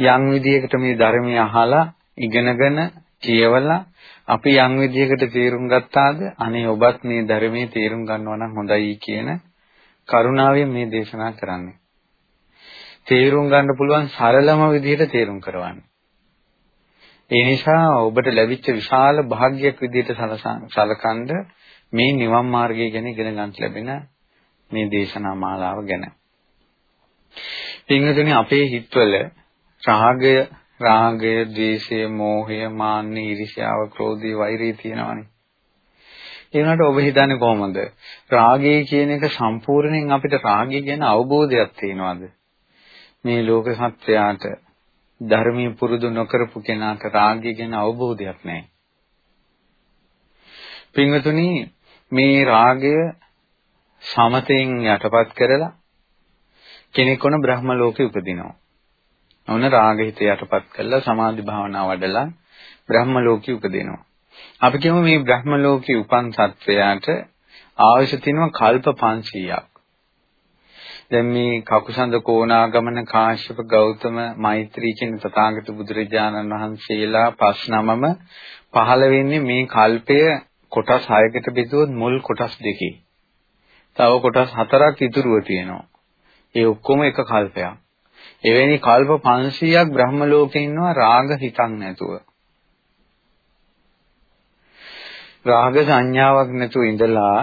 යම් විදියකට මේ ධර්මය අහලා ඉගෙනගෙන කියවලා අපි යම් විදියකට තේරුම් ගත්තාද අනේ ඔබත් මේ ධර්මයේ තේරුම් ගන්නවා නම් හොඳයි කියන කරුණාවෙන් මේ දේශනා කරන්නේ. තේරුම් ගන්න පුළුවන් සරලම විදිහට තේරුම් කරවන්නේ. ඒ නිසා ඔබට ලැබිච්ච විශාල භාග්යක් විදිහට සලකනද මේ නිවන් මාර්ගය ගැන ඉගෙන ගන්න ලැබෙන මේ දේශනා මාලාව ගැන. පින්වතුනි අපේ හිතවල රාගය, රාගය, ද්වේෂය, මෝහය, මාන්නය, ඊර්ෂ්‍යාව, ක්‍රෝධය, වෛරය තියෙනවානේ. ඒ වුණාට ඔබ හිතන්නේ කොහොමද? රාගය කියන එක සම්පූර්ණයෙන් අපිට රාගය ගැන අවබෝධයක් තියෙනවද? මේ ලෝක සත්‍යයට ධර්මීය පුරුදු නොකරපු කෙනාට රාගය ගැන අවබෝධයක් නැහැ. පින්වතුනි මේ රාගය සමතෙන් යටපත් කරලා කෙනෙක් වුණ බ්‍රහ්ම ලෝකෙ උපදිනවා. ඔන්න රාග හිත යටපත් කරලා සමාධි භාවනා වඩලා බ්‍රහ්ම ලෝකෙ උපදිනවා. අපි කියමු මේ බ්‍රහ්ම ලෝකෙ උපන් සත්වයාට ආයුෂ තිනවා කල්ප 500ක්. දැන් මේ කකුසඳ කෝණාගමන කාශ්‍යප ගෞතම මෛත්‍රී කියන තථාගත බුදුරජාණන් වහන්සේලා පස් නමම පහළ වෙන්නේ මේ කල්පය කොටස් 6කට බෙදුවොත් මුල් කොටස් දෙකේ. තව කොටස් හතරක් ඉතුරුව තියෙනවා. ඒ ඔක්කොම එක කල්පයක්. එවැනි කල්ප 500ක් බ්‍රහ්ම ලෝකේ ඉන්නවා රාග හිතක් නැතුව. රාග සංඥාවක් නැතුව ඉඳලා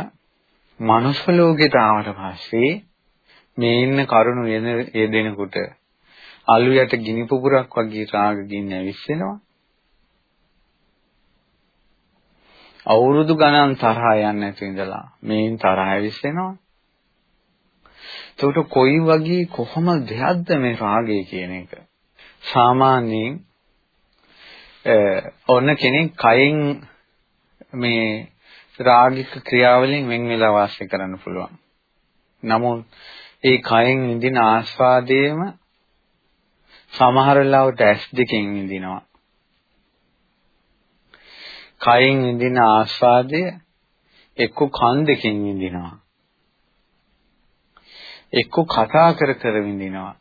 මනුස්ස ලෝකෙට ආවට පස්සේ මේ ඉන්න කරුණු යෙදෙනකොට අලු යට ගිනි පුපුරක් වගේ රාග ගින්න ඇවිස්සෙනවා. අවුරුදු ගණන් තරහා යන්නේ නැතු ඉඳලා මේන් තරහ ඇවිස්සෙනවා. එතකොට කොයි වගේ කොහොම දෙයක්ද මේ රාගය කියන එක? සාමාන්‍යයෙන් ඔන්න කෙනෙක් කයින් මේ රාගික ක්‍රියාවලින් වෙන් වෙලා වාසය කරන්න පුළුවන්. නමුත් ඒ කයෙන් විඳින ආස්වාදයේම සමහර ලාවට ඇස් දෙකෙන් විඳිනවා. කයෙන් විඳින ආස්වාදය එක්ක කන් දෙකෙන් විඳිනවා. එක්ක කතා කර කර විඳිනවා.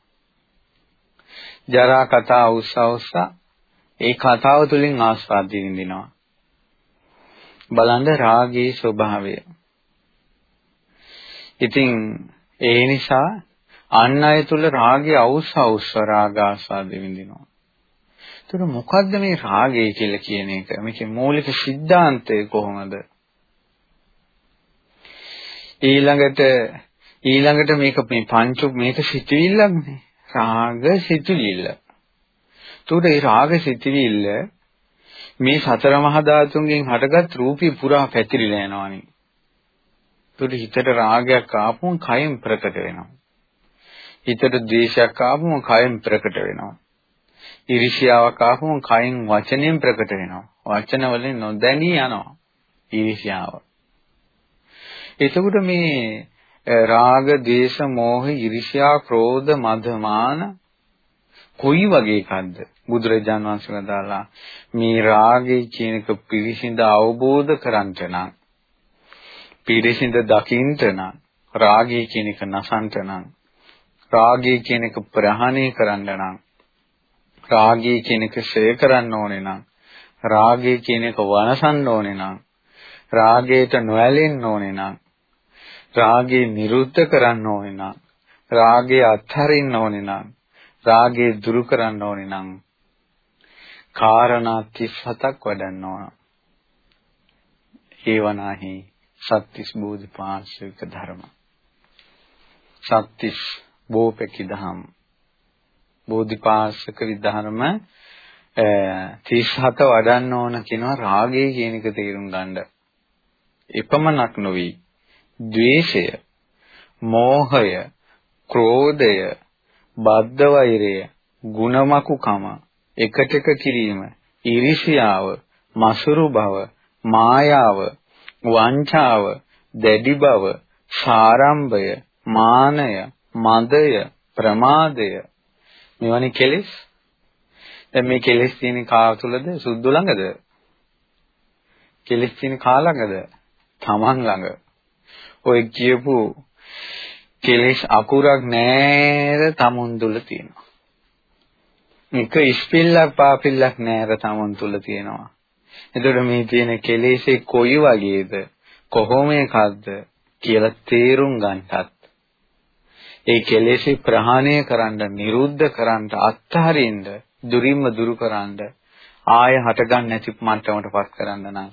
ජරා කතා උස්ස උස්ස ඒ කතාව තුලින් ආස්වාදී විඳිනවා. බලන්න රාගයේ ස්වභාවය. ඉතින් ඒ නිසා අන් අය තුල රාගය අවුස්ස අවුස්ස රාග ආස්වාදී විඳිනවා. එතකොට මොකද්ද මේ රාගය කියලා කියන එක? මේකේ මූලික સિદ્ધාන්තය කොහොමද? ඊළඟට ඊළඟට මේක මේ පංච මේක සිතිවිල්ලක්නේ. රාග සිතිවිල්ල. එතකොට මේ රාග සිතිවිල්ල මේ සතර මහා ධාතුන්ගෙන් හටගත් රූපී පුරා පැතිරිලා යනවානේ. එතකොට හිතට රාගයක් ආපුවම කයෙන් ප්‍රකට වෙනවා. හිතට ද්වේෂයක් ආපුවම කයෙන් ප්‍රකට වෙනවා. ඊර්ෂ්‍යාවක් ආපුවම කයෙන් වචනෙන් ප්‍රකට වෙනවා. වචන වලින් නොදැනී යනවා. ඊර්ෂ්‍යාව. එතකොට මේ රාග, ද්වේෂ, මෝහ, ඊර්ෂ්‍යා, ක්‍රෝධ, මද, මාන කොයි වගේ එකක්ද? බුදුරජාන් වහන්සේ වදාලා මේ රාගය කියන එක පිළිසිඳ අවබෝධ කරන්ට නම් පිරිසිඳ දකින්ට නම් රාගය කියන එක නසන්ට නම් රාගය කියන එක ප්‍රහාණය කරන්න නම් රාගය කියන එක ෂේ කරන්න ඕනේ නම් රාගය කියන එක වනසන්න ඕනේ නම් රාගයට නොඇලෙන්න ඕනේ නම් රාගය නිරුද්ධ කරන්න ඕනේ නම් රාගය අත්හරින්න ඕනේ නම් රාගය දුරු කරන්න ඕනේ නම් කාරණා 37ක් වඩන්න ඕන. ඒවනාහි සත්‍තිස් බෝධිපාශික ධර්ම. සත්‍තිස් බෝපෙකි දහම්. බෝධිපාශික විධර්ම 37 වඩන්න ඕන කියනවා රාගය කියන එක තේරුම් ගන්න. එපමණක් නොවේ. ද්වේෂය, මෝහය, ක්‍රෝධය, බද්ධ වෛරය, ಗುಣමකුකම, එකටක කිරීම, ඊර්ෂියාව, මසුරු බව, මායාව, වංචාව, දැඩි බව, සාරම්භය, මානය, මදය, ප්‍රමාදය. මෙවැනි කෙලෙස්? දැන් මේ කෙලෙස් තියෙන කා තුලද සුද්ධ ළඟද? කෙලෙස් තියෙන කා ළඟද? තමන් ළඟ. ඔය කියපු කෙලෙස් අකුරක් නෑර තමුන් තුල තියෙනවා. එක ඉස්පිල්ලක් පාපිල්ලක් නෑර තමන් තුල තියෙනවා. එතකොට මේ තියෙන කෙලෙසේ කොයි වගේද? කොහොම එකක්ද කියලා තේරුම් ගන්නටත් ඒ කෙලෙසි ප්‍රහාණය කරන්න, නිරුද්ධ කරන්න, අත්හරින්න, දුරින්ම දුරු කරන්න, ආය හටගන්න නැති මට්ටමටපත් කරන්න නම්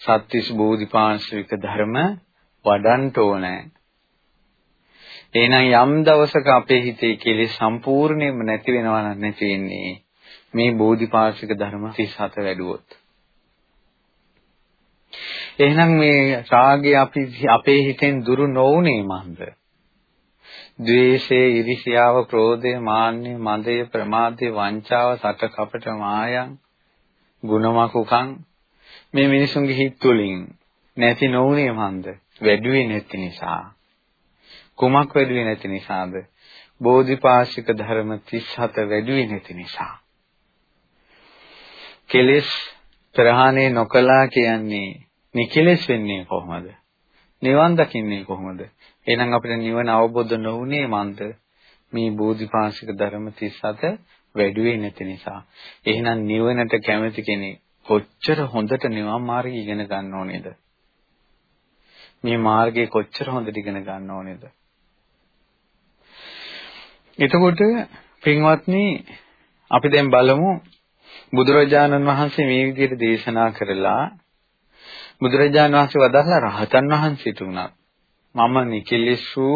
සත්‍විස් බෝධිපාංශික ධර්ම වඩන්න ඕනේ. එහෙනම් යම් දවසක අපේ හිතේ කෙලෙස් සම්පූර්ණයෙන්ම නැති වෙනවා නම් නැති වෙන්නේ මේ බෝධිපාශික ධර්ම 37 වැඩුවොත්. එහෙනම් මේ රාගය අපි අපේ හිතෙන් දුරු නොවුනේ මන්ද? ද්වේෂය, iriසියාව, ක්‍රෝධය, මාන්නය, මදය, ප්‍රමාදය, වංචාව, සට කපට මායම්, ගුණමකුකම් මේ මිනිසුන්ගේ හිත් තුළින් නැති නොවුනේ මන්ද? වැඩුවේ නැති නිසා. කුමක් වැඩුවේ නැති නිසාද? බෝධිපාශික ධර්ම 37 වැඩුවේ නැති නිසා. කෙලෙස් ප්‍රහාණය නොකලා කියන්නේ නිකලෙස් වෙන්නේ කොහොමද? නිවන් දකින්නේ කොහොමද? එහෙනම් අපිට නිවන අවබෝධ නොවුනේ මන්ද? මේ බෝධිපාශික ධර්ම 37 වැඩුවේ නැති නිසා. එහෙනම් නිවනට කැමති කෙනෙක් කොච්චර හොඳට නිවන් මාර්ගය ඉගෙන ගන්න ඕනේද? මේ මාර්ගය කොච්චර හොඳට ඉගෙන ගන්න ඕනේද? එතකොට පින්වත්නි අපි දැන් බලමු බුදුරජාණන් වහන්සේ මේ විදිහට දේශනා කරලා බුදුරජාණන් වහන්සේ වදාළා රහතන් වහන්සේට උනත් මම නිකලෙසු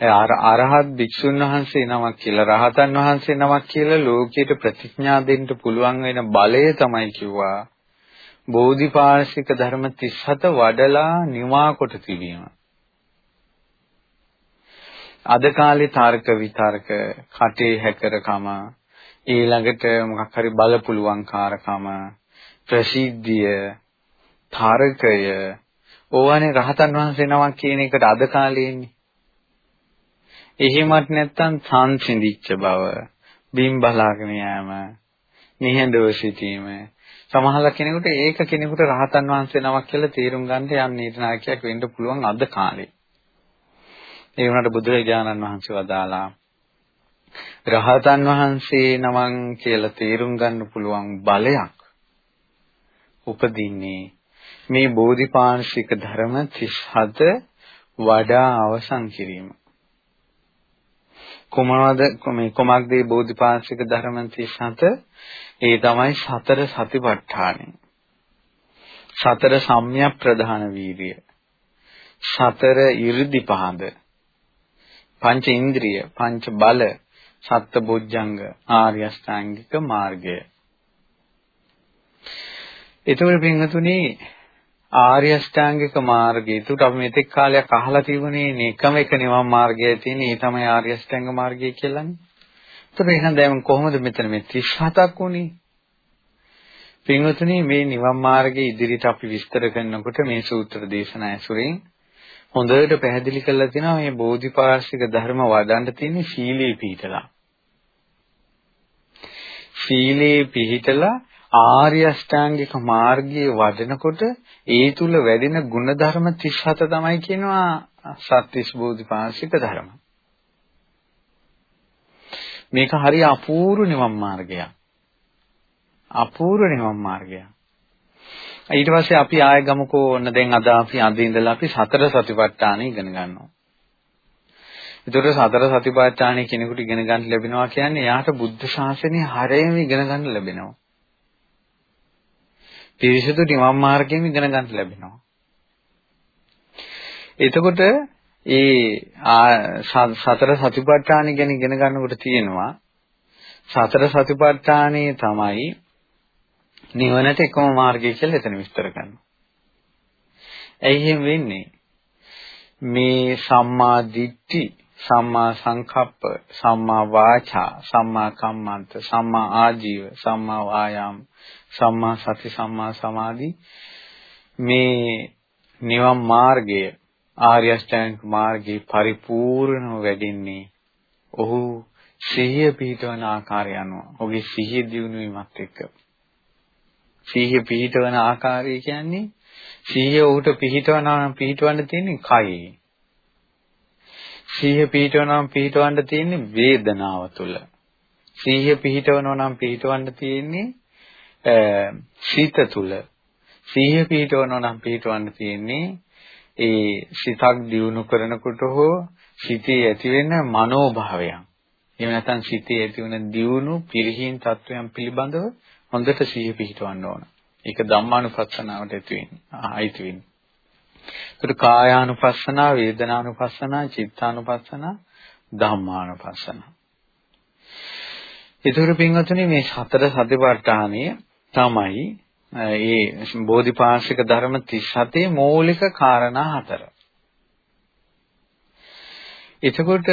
අරහත් භික්ෂුන් වහන්සේ නමක් කියලා රහතන් වහන්සේ නමක් කියලා ලෝකයට ප්‍රතිඥා දෙන්න පුළුවන් වෙන බලය තමයි කිව්වා බෝධිපාශික ධර්ම 37 වඩලා නිවා කොට තිබීම. අද කාලේ තර්ක විතර්ක කටේ හැකරකම ඊළඟට මොකක් හරි බලපුලුවන්කාරකම ප්‍රසිද්ධිය තර්කය ඕවනේ රහතන් වහන්සේ නමක් කියන එකට අද කාලේ ඉන්නේ. එහෙමත් නැත්නම් සංසිඳිච්ච බව, බිම් බලාගෙන යෑම, නිහඬව සිටීම. සමහර කෙනෙකුට ඒක කෙනෙකුට රහතන් වහන්සේ නමක් කියලා තේරුම් ගන්න යන්නේ නායකයෙක් වෙන්න පුළුවන් අද කාලේ. ඒ වුණාට බුදුරජාණන් වහන්සේ වදාලා රහතන් වහන්සේ නමං කියලා තේරුම් ගන්න පුළුවන් බලයක් උපදින්නේ මේ බෝධිපාංශික ධර්ම 37 වඩා අවසන් කිරීම. කොමනවද මේ කොමක්ද මේ බෝධිපාංශික ධර්ම 37 ඒ තමයි සතර සතිපට්ඨානය. සතර සම්‍යක් ප්‍රධාන වීර්ය. සතර 이르දිපහඳ පංච ඉන්ද්‍රිය, පංච බල, සත්ත බොජ්ජංග, ආර්ය අෂ්ටාංගික මාර්ගය. ඒතකොට පින්වතුනි ආර්ය අෂ්ටාංගික මාර්ගය. ඒකට අපි මෙතෙක් කාලයක් අහලා තිබුණේ එකම එක නිවන් මාර්ගය තියෙන. ඒ තමයි ආර්ය අෂ්ටාංග මාර්ගය කියලානේ. ඒතකොට එහෙනම් දැන් කොහොමද මෙතන මේ 37ක් උනේ? පින්වතුනි මේ නිවන් මාර්ගයේ ඉදිරියට අපි විස්තර කරනකොට මේ සූත්‍ර දේශනා ඇසුරෙන් හොඳට පැහැදිලි කරලා තියෙනවා මේ බෝධිපාර්ශික ධර්ම වඩන්න තියෙන්නේ සීලේ පිහිටලා. සීලේ පිහිටලා ආර්ය අෂ්ටාංගික මාර්ගයේ වඩනකොට ඒ තුල වැඩෙන ಗುಣධර්ම 37 තමයි කියනවා සත්‍විස් බෝධිපාර්ශික ධර්ම. මේක හරි අපූර්ව නිවන් මාර්ගයක්. අපූර්ව නිවන් මාර්ගයක්. ඊට පස්සේ අපි ආය ගමුකෝ ඔන්න දැන් අද අපි අද ඉඳලා අපි සතර සතිපට්ඨාන ඉගෙන ගන්නවා. ඒතකොට සතර සතිපට්ඨාන කෙනෙකුට ඉගෙන ගන්න ලැබෙනවා කියන්නේ එයාට බුද්ධ ශාසනය හරියම ඉගෙන ගන්න ලැබෙනවා. පිරිසිදු නිවන් මාර්ගයෙන් ඉගෙන ගන්න ලැබෙනවා. එතකොට ඒ සතර සතිපට්ඨාන ගැන ඉගෙන ගන්නකොට තියෙනවා සතර සතිපට්ඨානේ තමයි නිවනට එකම මාර්ගය කියලා එතන විස්තර කරනවා. ඇයි එහෙම වෙන්නේ? මේ සම්මා දිට්ඨි, සම්මා සංකප්ප, සම්මා වාචා, සම්මා කම්මන්ත, සම්මා ආජීව, සම්මා වායාම, සම්මා සති, සම්මා සමාධි මේ නිවන් මාර්ගය ආර්ය අෂ්ටාංග මාර්ගයේ පරිපූර්ණව වැඩින්නේ ඔහු සිහිය පිහිටවන ආකාරය අනුව. ඔහුගේ සිහිය දියුණු වීමත් එක්ක. සිහිය පිහිටවන ආකාරය කියන්නේ සිහිය උට පිහිටවනවා නම් පිහිටවන්න තියෙන්නේ කයේ. සිහිය පිහිටවනවා නම් පිහිටවන්න තියෙන්නේ වේදනාව තුළ. සීහිය පිහිටවනවා නම් පිහිටවන්න තියෙන්නේ සිත තුල. සීහිය පිහිටවනවා නම් පිහිටවන්න තියෙන්නේ ඒ සිතක් දියුණු කරනකොට හෝ සිතේ ඇතිවෙන මනෝභාවයන්. එහෙම නැත්නම් සිතේ ඇතිවන දියුණු පිරිහීම් තත්වයන් පිළිබඳව හොඳට සිහිය පිහිටවන්න ඕන. ඒක ධම්මානුපස්සනාවට ඇති වෙන්නේ. ආයිති වෙන්නේ. ඒකට කායානුපස්සනා, වේදනානුපස්සනා, චිත්තානුපස්සනා, ධම්මානුපස්සනා. ඒතර පින්වතුනි මේ සතර සතිපට්ඨානය තමයි ඒ බෝධිපාශික ධර්ම 37 මৌলিක කාරණා හතර. එතකොට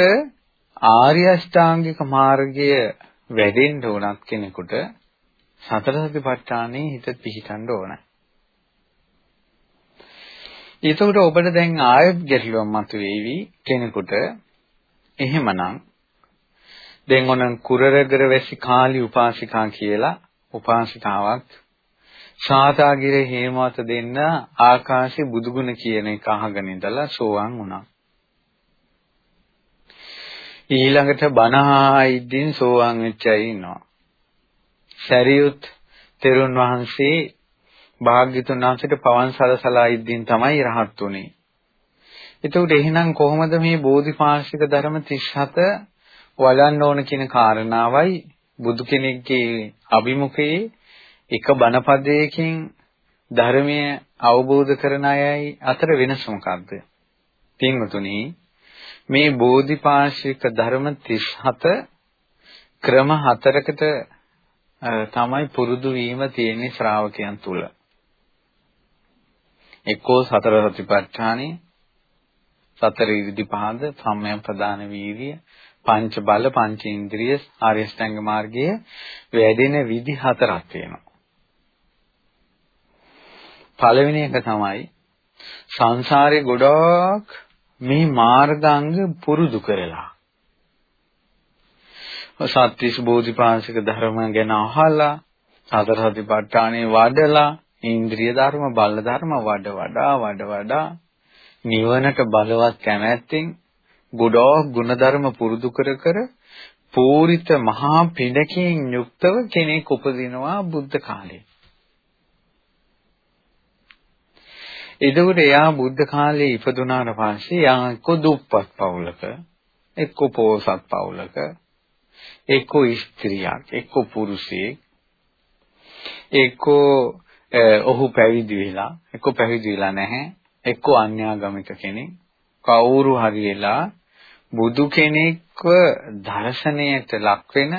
ආර්ය අෂ්ටාංගික මාර්ගය වැඩෙන්න උනත් කෙනෙකුට සතර සතිපට්ඨානේ හිත පිහිටන්න ඕන. එතකොට ඔබට දැන් ආයෙත් ගැටලුවක් මතුවේවි කෙනෙකුට එහෙමනම් දැන් ඔන්න කුරරගර වැසි කාලි උපාසිකා කියලා උපාසිකාවක් ශාතාගිර හේමවත දෙන්න ආකාශේ බුදුගුණ කියන එක අහගෙන ඉඳලා සෝවාන් වුණා. ඊළඟට බණහා ඉදින් සෝවාන් වෙච්ච අය ඉන්නවා. සරියුත් තෙරුන් වහන්සේ භාග්‍යතුන් වහන්සේට පවන් සලසලා ඉදින් තමයි රහත් උනේ. එතකොට එහෙනම් කොහොමද මේ බෝධිපාශික ධර්ම 37 වඩන්න ඕන කියන කාරණාවයි බුදු කෙනෙක්ගේ අභිමුඛයේ එක බණපදයකින් ධර්මය අවබෝධ කරන අයයි අතර වෙනස මොකක්ද? පින්වතුනි මේ බෝධිපාශික ධර්ම 37 ක්‍රම හතරකට තමයි පුරුදු වීම තියෙන්නේ ශ්‍රාවකයන් තුල. එක්කෝ සතර සතිපට්ඨානෙ සතර ඉරිදිපහද සම්මයන් ප්‍රදාන වීර්ය පංච බල පංච ඉන්ද්‍රිය ආර්ය ශ්‍රැංග මාර්ගයේ වැඩෙන විදි හතරක් තියෙනවා. පළවෙනි එක තමයි සංසාරේ ගොඩාක් මේ මාර්ගාංග පුරුදු කරලා සත්‍විස් බෝධිපාශික ධර්ම ගැන අහලා සතර සතිපට්ඨානෙ වඩලා ඉන්ද්‍රිය ධර්ම බල ධර්ම වඩ වඩා වඩ වඩා නිවනට බලවත් කැමැත්තෙන් ගොඩාක් ಗುಣධර්ම පුරුදු කර කර පූරිත මහා පිනකින් යුක්තව කෙනෙක් උපදිනවා බුද්ධ කාලේ. එතකොට එයා බුද්ධ කාලේ ඉපදුනාට පස්සේ එයා එක්ක දුප්පත් පවුලක එක්ක පෝසත් පවුලක එක්ක ස්ත්‍රියක් එක්ක පුරුෂයෙක් එක්ක ඔහු පැවිදි වෙලා එක්ක පැවිදි වෙලා නැහැ එක්ක අන්‍යාගමික කෙනෙක්. කවුරු හරි වෙලා බුදු කෙනෙක්ව දර්ශනයට ලක් වෙන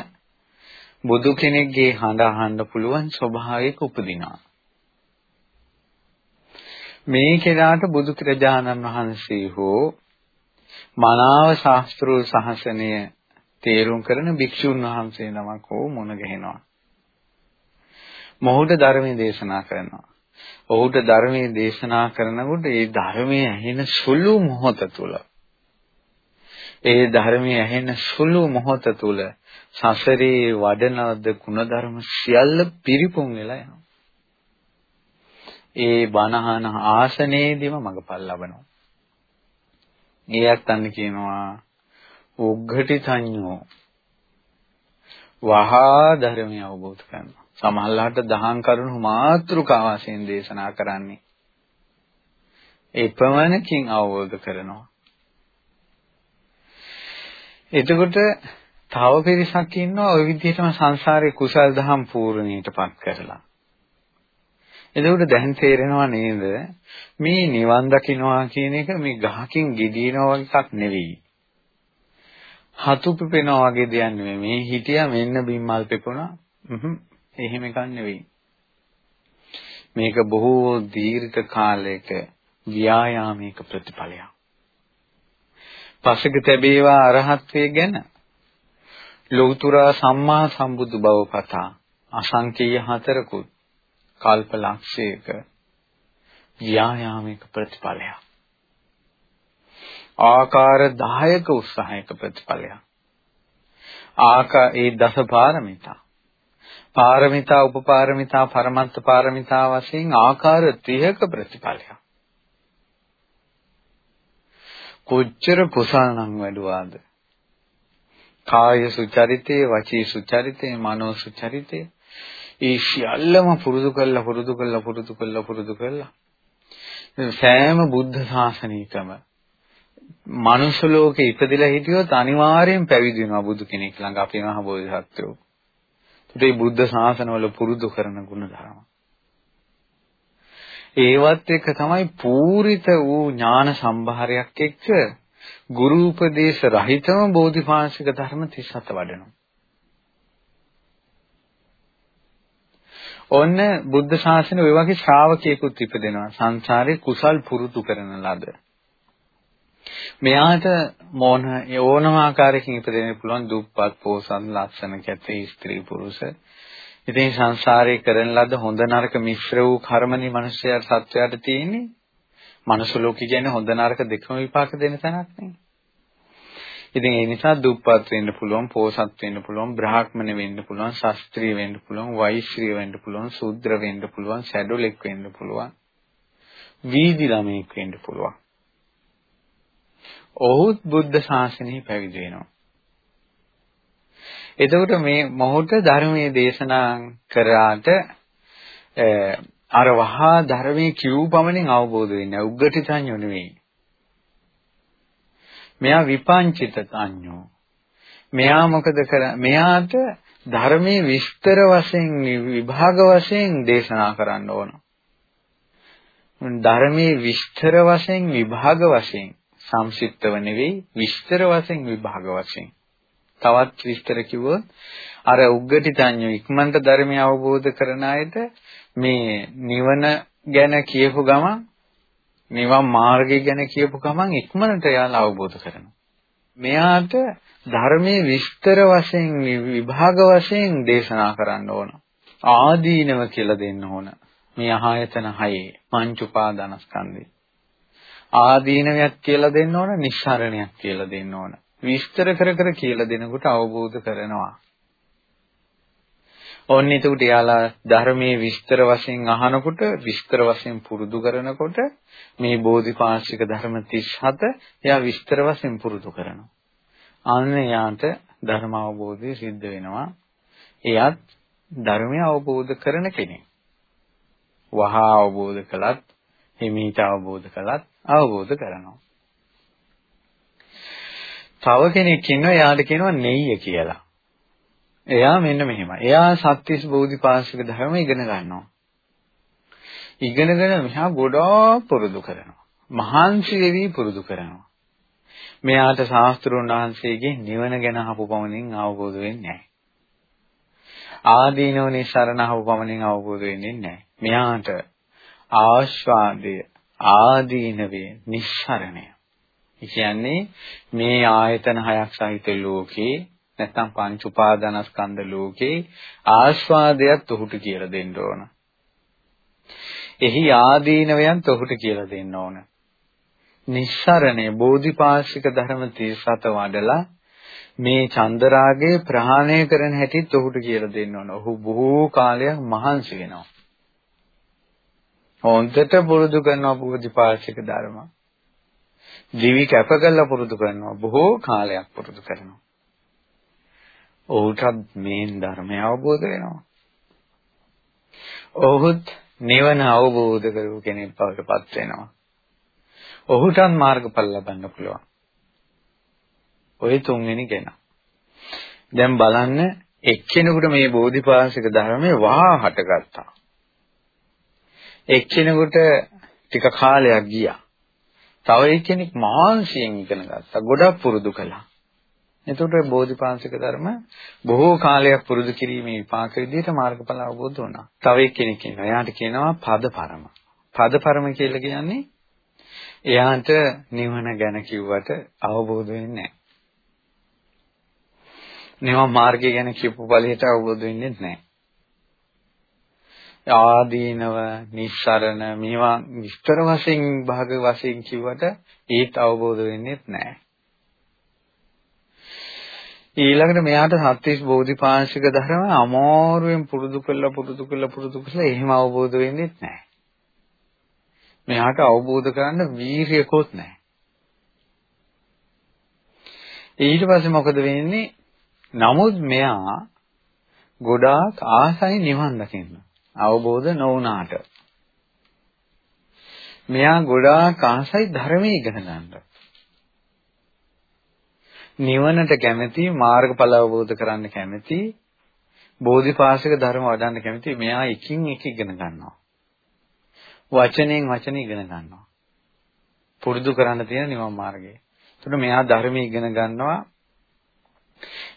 බුදු කෙනෙක්ගේ හඬ අහන්න පුළුවන් ස්වභාවයක උපදිනවා. මේ කෙනාට බුදු පිරජානන් වහන්සේ හෝ මනාව ශාස්ත්‍රූ සහසනය තේරුම් කරන භික්ෂුන් වහන්සේ නමක් හෝ මුණ ගැහෙනවා. මොහුට ධර්මයේ දේශනා කරනවා. ඔහුට ධර්මයේ දේශනා කරනකොට ඒ ධර්මයේ ඇහෙන සුළු මොහොත තුල ඒ ධර්මයේ ඇහෙන සුළු මොහොත තුල සසරේ වඩනද ಗುಣධර්ම සියල්ල පිරිපුන් වෙලා යනවා. ඒ බණහන ආසනයේදීම මඟපල් ලබනවා. ඒයත් අන්න කියනවා උග්ඝටි සංඤෝ වහා ධර්මය අවබෝධ කරනවා. සමහරලාට දහම් කරුණු මාත්‍රිකා වශයෙන් දේශනා කරන්නේ. එපමණකින් අවබෝධ කරනවා. එතකොට තව පිරිසක් ඉන්නවා ওই විදිහටම සංසාරේ කුසල් දහම් පූර්ණීටපත් කරලා. එතකොට දැන් තේරෙනවා නේද මේ නිවන් දකින්නවා කියන එක මේ ගහකින් ගෙඩියනවා වගේ එකක් නෙවෙයි. හතු පිපෙනවා වගේ දෙයක් නෙවෙයි. මේ හිටියා මෙන්න බිම්මල් පෙපුණා. හ්ම් එහෙම එකක් නෙවෙයි. මේක බොහෝ දීර්ඝ කාලයක ව්‍යායාමයක ප්‍රතිඵලයක්. පසක තැබේවා අරහත්ත්වයේ ගැන ලෞතර සම්මා සම්බුදු බව පතා අසංකේය හතරකුත් කල්ප ලක්ෂයක ව්‍යායාමික ප්‍රතිඵලයක්. ආකාර 10ක උත්සාහයක ප්‍රතිඵලයක්. ආකා ඒ දස පාරමිතා. පාරමිතා උපපාරමිතා පරමත්ත පාරමිතා වශයෙන් ආකාර 30ක ප්‍රතිඵලයක්. කොච්චර කුසල් නම් වැඩුවාද? කාය සුචරිතේ, වචී සුචරිතේ, මනෝ සුචරිතේ. ඒ සියල්ලම පුරුදු කළා පුරුදු කළා පුරුදු කළා පුරුදු කළා. සෑම බුද්ධ ශාසනයකම මනුෂ්‍ය ලෝකේ ඉපදිලා හිටියොත් අනිවාර්යෙන් පැවිදි වෙනවා බුදු කෙනෙක් ළඟ අපේ මහ බෝධිසත්වෝ. ඒ බුද්ධ ශාසනවල පුරුදු කරන ගුණ ධර්ම. ඒවත් එක තමයි පූරිත වූ ඥාන සම්භාරයක් එක්ක ගුරු උපදේශ රහිතම බෝධිපාශික ධර්ම 37 වඩනවා. ඔන්න බුද්ධ ශාසනය ඔය වගේ ශ්‍රාවකයෙකුත් ඉපදෙනවා. සංසාරේ කුසල් පුරුදු කරන ලද. මෙයාට මොන ඕනම ආකාරයකින් ඉපදෙන්න පුළුවන් දුප්පත් පෝසත් ලක්ෂණ කැතේ ස්ත්‍රී පුරුෂ. ඉතින් සංසාරේ කරන ලද හොඳ නරක මිශ්‍ර වූ කර්මනේ මිනිස්යාට සත්වයාට තියෙන්නේ. මනුස්ස ලෝකෙ කියන්නේ හොඳ නරක දෙකම විපාක දෙන තැනක් නේ. ඉතින් ඒ නිසා දුප්පත් වෙන්න පුළුවන්, පෝසත් වෙන්න පුළුවන්, බ්‍රාහ්මණ වෙන්න පුළුවන්, ශාස්ත්‍රීය වෙන්න පුළුවන්, වෛශ්‍රීය වෙන්න පුළුවන්, ශූද්‍ර වෙන්න පුළුවන්, ෂැඩොලෙක් වෙන්න පුළුවන්. වීදි ළමයෙක් වෙන්න පුළුවන්. ඔහුත් බුද්ධ ශාසනය පැවිදි වෙනවා. එතකොට මේ මොහොත ධර්මයේ දේශනා කරාට අර වහා ධර්මයේ කිව් පමණින් අවබෝධ වෙන්නේ උග්ගටිතඤ්ඤෝ නෙවෙයි. මෙයා විපංචිත තඤ්ඤෝ. මෙයා මොකද කරන්නේ? මෙයාට ධර්මයේ විස්තර වශයෙන් විභාග වශයෙන් දේශනා කරන්න ඕන. ධර්මයේ විස්තර වශයෙන් විභාග වශයෙන් සංක්ෂිප්තව නෙවෙයි විස්තර වශයෙන් විභාග වශයෙන්. තවත් විස්තර කිව්වොත් අර උග්ගටිතඤ්ඤෝ ඉක්මනට ධර්මය අවබෝධ කරන අයට මේ නිවන ගැන කියපු ගමන් නිවන් මාර්ගය ගැන කියපු ගමන් ඉක්මනට යාලා අවබෝධ කරනවා. මෙයාට ධර්මයේ විස්තර වශයෙන් විභාග වශයෙන් දේශනා කරන්න ඕන. ආදීනව කියලා දෙන්න ඕන. මේ ආයතන හයේ පංච උපාදානස්කන්ධේ. ආදීනවයක් කියලා දෙන්න ඕන, නිස්සරණයක් කියලා දෙන්න ඕන. විස්තර කර කර කියලා දෙනකොට අවබෝධ කරනවා. ඔන්න එතකොට යාලා ධර්මයේ විස්තර වශයෙන් අහනකොට විස්තර වශයෙන් පුරුදු කරනකොට මේ බෝධිපාශික ධර්ම 37 එයා විස්තර වශයෙන් පුරුදු කරනවා. අන්න යාට ධර්ම අවබෝධය සිද්ධ වෙනවා. එයත් ධර්මය අවබෝධ කරන කෙනෙක්. වහා අවබෝධ කළත්, හිමීට අවබෝධ කළත් අවබෝධ කරනවා. තව කෙනෙක් ඉන්නවා එයාට කියනවා නෙయ్య කියලා. එයා මෙන්න මෙහෙමයි. එයා සත්‍විස් බෝධිපාශික ධර්ම ඉගෙන ගන්නවා. ඉගෙනගෙන මෙහා ගොඩාක් පුරුදු කරනවා. මහාන්සි වෙවි පුරුදු කරනවා. මෙයාට ශාස්ත්‍රුන් වහන්සේගේ නිවන ගැන අහපු පමණින් අවබෝධ වෙන්නේ නැහැ. ආදීනෝනේ සරණ අහපු පමණින් අවබෝධ වෙන්නේ නැහැ. මෙයාට ආස්වාදය ආදීනවේ නිස්සරණය. කියන්නේ මේ ආයතන හයක් සහිත ලෝකේ නැත්නම් පංච උපාදානස්කන්ධ ලෝකේ ආස්වාදයක් ඔහුට කියලා දෙන්න ඕන. එහි ආදීනවයන් ඔහුට කියලා දෙන්න ඕන. නිස්සරණේ බෝධිපාශික ධර්ම 37 වඩලා මේ චන්දරාගය ප්‍රහාණය කරන හැටිත් ඔහුට කියලා දෙන්න ඕන. ඔහු බොහෝ කාලයක් මහන්සි වෙනවා. හොන්දට පුරුදු කරනවා බෝධිපාශික ධර්ම. දිවි කැප කරලා පුරුදු කරනවා. බොහෝ කාලයක් පුරුදු කරනවා. ඔහුටත් මේ ධර්මය අවබෝධ වෙනවා. ඔහුත් නිවන අවබෝධ කරගු කෙනෙක් බවට පත් වෙනවා. ඔහුටත් මාර්ගඵල ලබන්න පුළුවන්. ඔය තුන්වෙනි කෙනා. දැන් බලන්න එක්කෙනෙකුට මේ බෝධිපාශික ධර්මයේ වහා හටගත්තා. එක්කෙනෙකුට ටික කාලයක් ගියා. තව එක්කෙනෙක් මාංශයෙන් ඉගෙන ගත්තා. ගොඩක් පුරුදු කළා. එතකොට බෝධිපාංශික ධර්ම බොහෝ කාලයක් පුරුදු කිරීමේ විපාක විදිහට මාර්ගඵල අවබෝධ වුණා. තව එක්කෙනෙක් ඉන්නවා. එයාට කියනවා පදපරම. පදපරම කියලා කියන්නේ එයාට නිවන ගැන කිව්වට අවබෝධ වෙන්නේ නැහැ. නිවන් මාර්ගය ගැන කියපු බලයට අවබෝධ වෙන්නේ නැහැ. ආදීනව නිස්සරණ මේවා විස්තර වශයෙන් භාග වශයෙන් කිව්වට ඒත් අවබෝධ වෙන්නේ නැහැ. ඊළඟට මෙයාට සත්‍විස් බෝධිපාශික ධර්ම අමාරුවෙන් පුරුදු කළා පුරුදු කළා පුරුදු කළා එහෙම අවබෝධ වෙන්නේ නැහැ. මෙයාට අවබෝධ කරන්න වීරියකොත් නැහැ. ඊට පස්සේ මොකද වෙන්නේ? නමුත් මෙයා ගොඩාක් ආසයි නිවන් දකින්න. අවබෝධ නොවුනාට. මෙයා ගොඩාක් ආසයි ධර්මයේ ඉගෙන ගන්න. නිවනට කැමති මාර්ගඵල අවබෝධ කරන්න කැමති බෝධිපාශික ධර්ම වඩන්න කැමති මෙයා එකින් එක ඉගෙන ගන්නවා. වචනෙන් වචන ඉගෙන ගන්නවා. පුරුදු කරන්න තියෙන නිවන් මාර්ගය. එතකොට මෙයා ධර්මයේ ඉගෙන ගන්නවා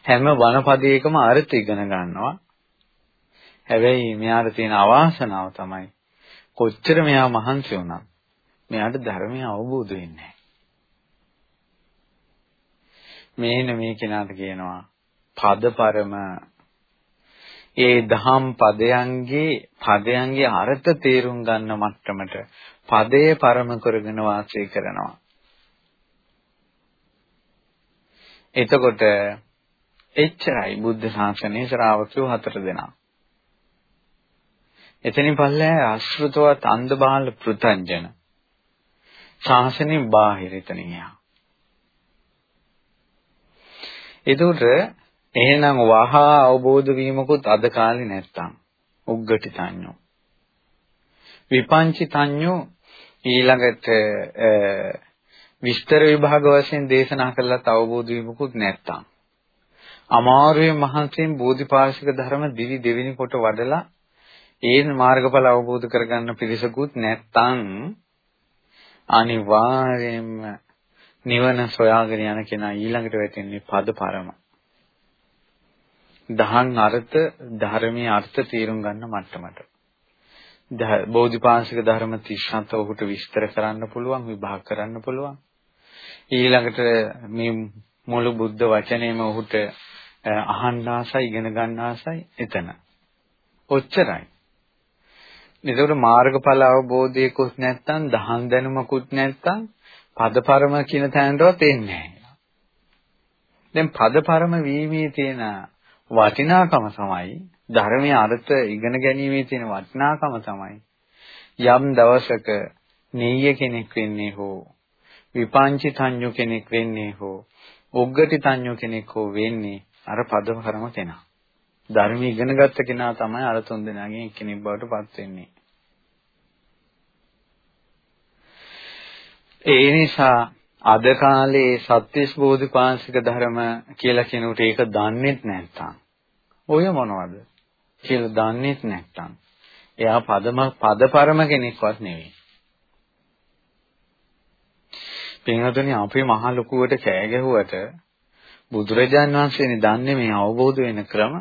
හැම වනපදයකම අර්ථ ඉගෙන ගන්නවා. හැබැයි මෙයාට තියෙන අවාසනාව තමයි කොච්චර මෙයා මහන්සි වුණත් මෙයාට ධර්මය අවබෝධ වෙන්නේ නැහැ. මේන මේ කෙනාට කියනවා පදපරම ඒ දහම් පදයන්ගේ පදයන්ගේ අර්ථ තේරුම් ගන්න මට්ටමට පදයේ පරම කරගෙන වාසය කරනවා. එතකොට එච්චරයි බුද්ධ ශාසනයේ ශ්‍රාවකයෝ හතර දෙනා. එතනින් පල්ලෑ අශෘතවත් අන්ධබාල පෘතංජන. ශාසනයෙන් බාහිර එතනින් යා. එතකොට එහෙනම් වහා අවබෝධ වීමකුත් අද කාලේ නැත්තම්. උග්ගටි තඤ්ඤෝ විපංචි තඤ්ඤෝ ඊළඟට විස්තර විභාග වශයෙන් දේශනා කළත් අවබෝධ වීමකුත් නැත්තම්. අමාරුවේ මහන්සියෙන් බෝධිපාශික ධර්ම දිවි දෙවෙනි කොට වඩලා ඒ මාර්ගඵල අවබෝධ කරගන්න පිරිසකුත් නැත්තම් අනිවාර්යයෙන්ම නිවන සොයාගෙන යන කෙනා ඊළඟට වැටෙන්නේ පදපරම. දහන් අර්ථ ධර්මයේ අර්ථ තේරුම් ගන්න මට්ටමට. බෝධිපාශික ධර්ම 37 ඔහුට විස්තර කරන්න පුළුවන් විභාග කරන්න පුළුවන්. ඊළඟට මේ මුළු බුද්ධ වචනේම ඔහුට අහන්න ආසයි ඉගෙන ගන්න ආසයි එතන. ඔච්චරයි. එතකොට මාර්ගඵල අවබෝධයකුත් නැත්නම් දහන් දැනුමකුත් නැත්නම් පදපරම කියන තැනටවත් එන්නේ නැහැ. දැන් පදපරම වීමේ තියෙන වටිනාකම තමයි ධර්මයේ අර්ථ ඉගෙන ගැනීමේ තියෙන වටිනාකම තමයි යම් දවසක නෙయ్య කෙනෙක් වෙන්නේ හෝ විපංචි තඤ්ඤු කෙනෙක් වෙන්නේ හෝ උග්ගටි තඤ්ඤු කෙනෙක් හෝ වෙන්නේ අර පදපරම කෙනා. ධර්ම ඉගෙන ගත්ත කෙනා තමයි අර තුන් දෙනාගෙන් එක්කෙනෙක් බවට පත් වෙන්නේ. ඒ නිසා අද කාලේ සත්‍විස් බෝධිපාශික ධර්ම කියලා කෙනෙකුට ඒක දන්නේත් නැත්තම් ඔය මොනවද කියලා දන්නේත් නැත්තම් එයා පදම පදපරම කෙනෙක්වත් නෙවෙයි. පින්වතුනි අපි මහ ලොකුවට කෑ ගැහුවට බුදුරජාන් වහන්සේනේ දන්නේ මේ අවබෝධ වෙන ක්‍රම.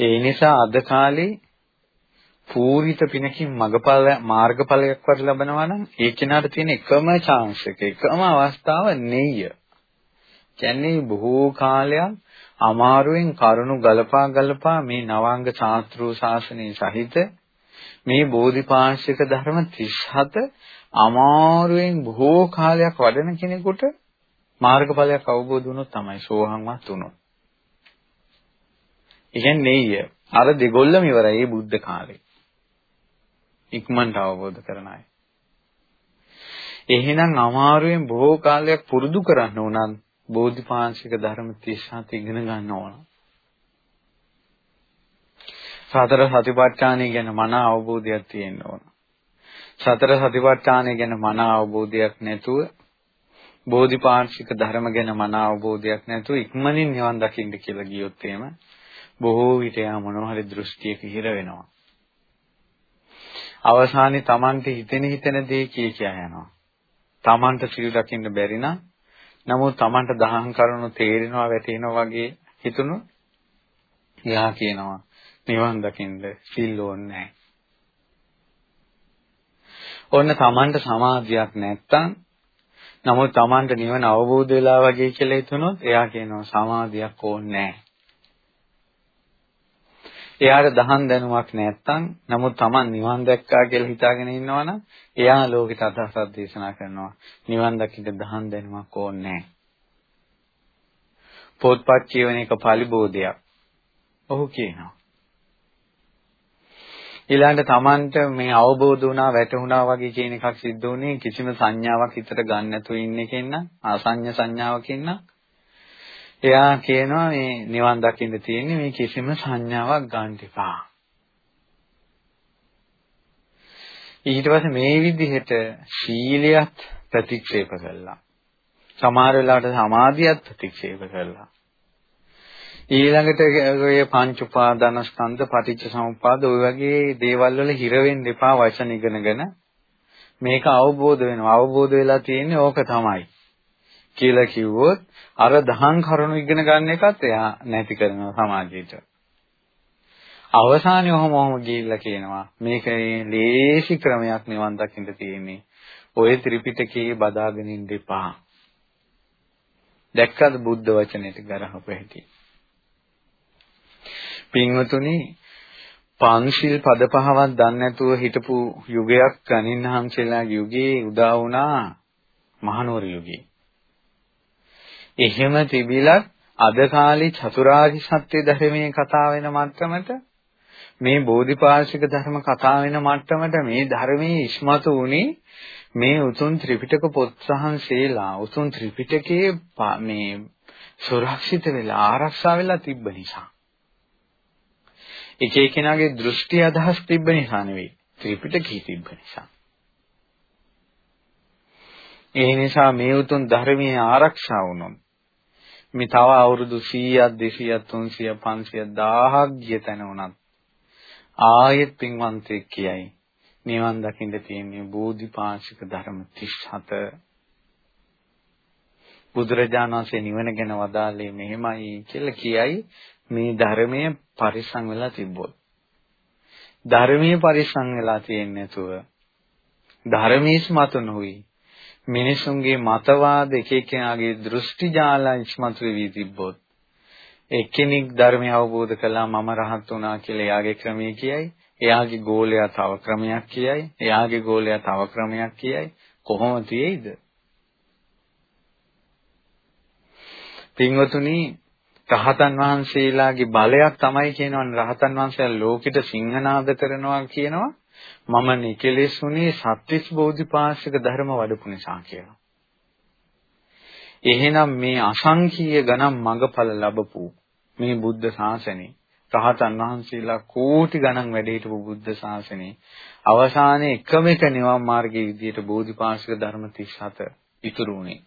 ඒ නිසා අද කාලේ පූරිත පිනකින් මගපල මාර්ගඵලයක් වත් ලබනවා නම් ඒ කෙනාට තියෙන එකම chance එක එකම අවස්ථාව නෙయ్య. කියන්නේ බොහෝ කාලයක් අමාරුවෙන් කරුණු ගලපා ගලපා මේ නවාංග ශාස්ත්‍රෝ ශාසනයේ සහිත මේ බෝධිපාශික ධර්ම 37 අමාරුවෙන් බොහෝ කාලයක් වඩන කෙනෙකුට මාර්ගඵලයක් අවබෝධ වුණොත් තමයි සෝහංවත් වුණොත්. ඉතින් නෙయ్య අර දෙගොල්ලම ඉවරයි බුද්ධ කාලේ. ඉක්මනට අවබෝධ කරන අය. එහෙනම් අමාරුවෙන් බොහෝ කාලයක් පුරුදු කරන්න උනන් බෝධිපාංශික ධර්ම 37 ඉගෙන ගන්න ඕන. සතර සතිපට්ඨානය ගැන මන අවබෝධයක් තියෙන්න ඕන. සතර සතිපට්ඨානය ගැන මන අවබෝධයක් නැතුව බෝධිපාංශික ධර්ම ගැන මන අවබෝධයක් නැතුව ඉක්මනින් නිවන් දකින්න කියලා ගියොත් එහෙම බොහෝ විට යා මොනවා හරි දෘෂ්ටියක හිර වෙනවා. අවසානයේ Tamante හිතෙන හිතෙන දේ කිය කියා යනවා. Tamante සිල් දකින්න බැරි නම් නමුත් Tamante දහම් කරුණු තේරෙනවා වැටෙනවා වගේ හිතුණු එයා කියනවා නිවන් දකින්න සිල් ඕනේ ඔන්න Tamante සමාධියක් නැත්තම් නමුත් Tamante නිවන අවබෝධ වෙලා වගේ කියලා හිතුනොත් එයා කියනවා සමාධියක් ඕනේ නැහැ. එයාට දහන් දැනුමක් නැත්තම් නමුත් Taman නිවන් දැක්කා කියලා හිතාගෙන ඉන්නවනම් එයා ලෝකෙට අදහසක් දේශනා කරනවා නිවන් දකින්න දහන් දැනුමක් ඕනේ නැහැ. පොත්පත් කියවන එක පරිබෝධයක්. ඔහු කියනවා. ඊළඟට Tamanට මේ අවබෝධ වුණා වැටහුණා වගේ කියන එකක් සිද්ධ වුණේ කිසිම සංඥාවක් හිතට ගන්න නැතුව ඉන්න කෙනා ආසඤ්ඤ සංඥාවකින් නම් එයා කියනවා මේ නිවන් දකින්න තියෙන්නේ මේ කිසිම සංඥාවක් ගන්න එපා. ඊට පස්සේ මේ විදිහට ශීලයක් ප්‍රතික්ෂේප කළා. සමහර වෙලාවට සමාධියත් ප්‍රතික්ෂේප කළා. ඊළඟට ඔය පංච උපාදානස්කන්ධ පටිච්ච සමුප්පාද ඔය වගේ දේවල් වල හිර වෙන්න එපා වචන ඉගෙනගෙන මේක අවබෝධ වෙනවා අවබෝධ වෙලා තියෙන්නේ ඕක තමයි කියලා කිව්වොත් අර දහම් කරුණු ඉගෙන ගන්න එකත් එයා නැති කරනවා සමාජයට. අවසානයේ ඔහොම ඔහොම ගිහිල්ලා කියනවා මේක ලේසි ක්‍රමයක් නිවන් දකින්න තියෙන්නේ. ඔය ත්‍රිපිටකයේ බදාගෙන ඉන්න එපා. දැක්කද බුද්ධ වචනේට ගරහපු හැටි? පින්වතුනි පංචිල් පද පහවක් දන්නේ නැතුව හිටපු යුගයක් ගණින්හන්සලාගේ යුගයේ උදා වුණා මහනුවර යුගයේ. එහෙම තිබිලත් අද කාලේ චතුරාර්ය සත්‍ය ධර්මයේ කතා වෙන මට්ටමට මේ බෝධිපාශික ධර්ම කතා වෙන මට්ටමට මේ ධර්මයේ ඉස්මතු වුණේ මේ උතුම් ත්‍රිපිටක පොත් සහන්සේලා උතුම් ත්‍රිපිටකයේ මේ සුරක්ෂිත වෙලා ආරක්ෂා වෙලා තිබ්බ නිසා. එක එකිනාගේ දෘෂ්ටි අදහස් තිබ්බ නිසා නෙවෙයි ත්‍රිපිටකයේ තිබ්බ නිසා. ඒ නිසා මේ උතුම් ධර්මයේ ආරක්ෂා වුණොත් මේ තව අවුරුදු 100ක් 200ක් 300ක් 500ක් ගිය තැන වුණත් ආයෙත් පින්වන්තෙක් කියයි. නිවන් දකින්න තියෙන්නේ බෝධිපාශික ධර්ම 37 බුදුරජාණන් වහන්සේ නිවන ගැන වදාළේ මෙහෙමයි කියලා කියයි මේ ධර්මයේ පරිසං වෙලා තිබ්බොත්. ධර්මයේ පරිසං වෙලා තියෙන්නේ නැතුව ධර්මීස් මත නොවි මිනිසුන්ගේ මතවාද එක එක්කෙනාගේ දෘෂ්ටි ජාල ඉස්මතු වෙවි තිබ්බොත් එක්කෙනෙක් ධර්මය අවබෝධ කළා මම රහත් වුණා කියලා එයාගේ ක්‍රමයේ කියයි. එයාගේ ගෝලයා තව ක්‍රමයක් කියයි. එයාගේ ගෝලයා තව ක්‍රමයක් කියයි. කොහොම තියෙයිද පින්වතුනි රහතන් වහන්සේලාගේ බලයක් තමයි කියනවනේ. රහතන් වහන්සේලා ලෝකෙට සිංහනාද කරනවා කියනවා. මම නිකලෙසුනේ සත්‍විස් බෝධිපාශික ධර්ම වඩපු නිසා කියලා. එහෙනම් මේ අසංකීය ගණන් මඟඵල ලැබපු මේ බුද්ධ ශාසනේ රහතන් වහන්සේලා කෝටි ගණන් වැඩ හිටපු බුද්ධ ශාසනේ අවසානයේ එකම එක නිවන් මාර්ගයේ විදියට බෝධිපාශික ධර්ම 37 ඉතුරු වුණේ.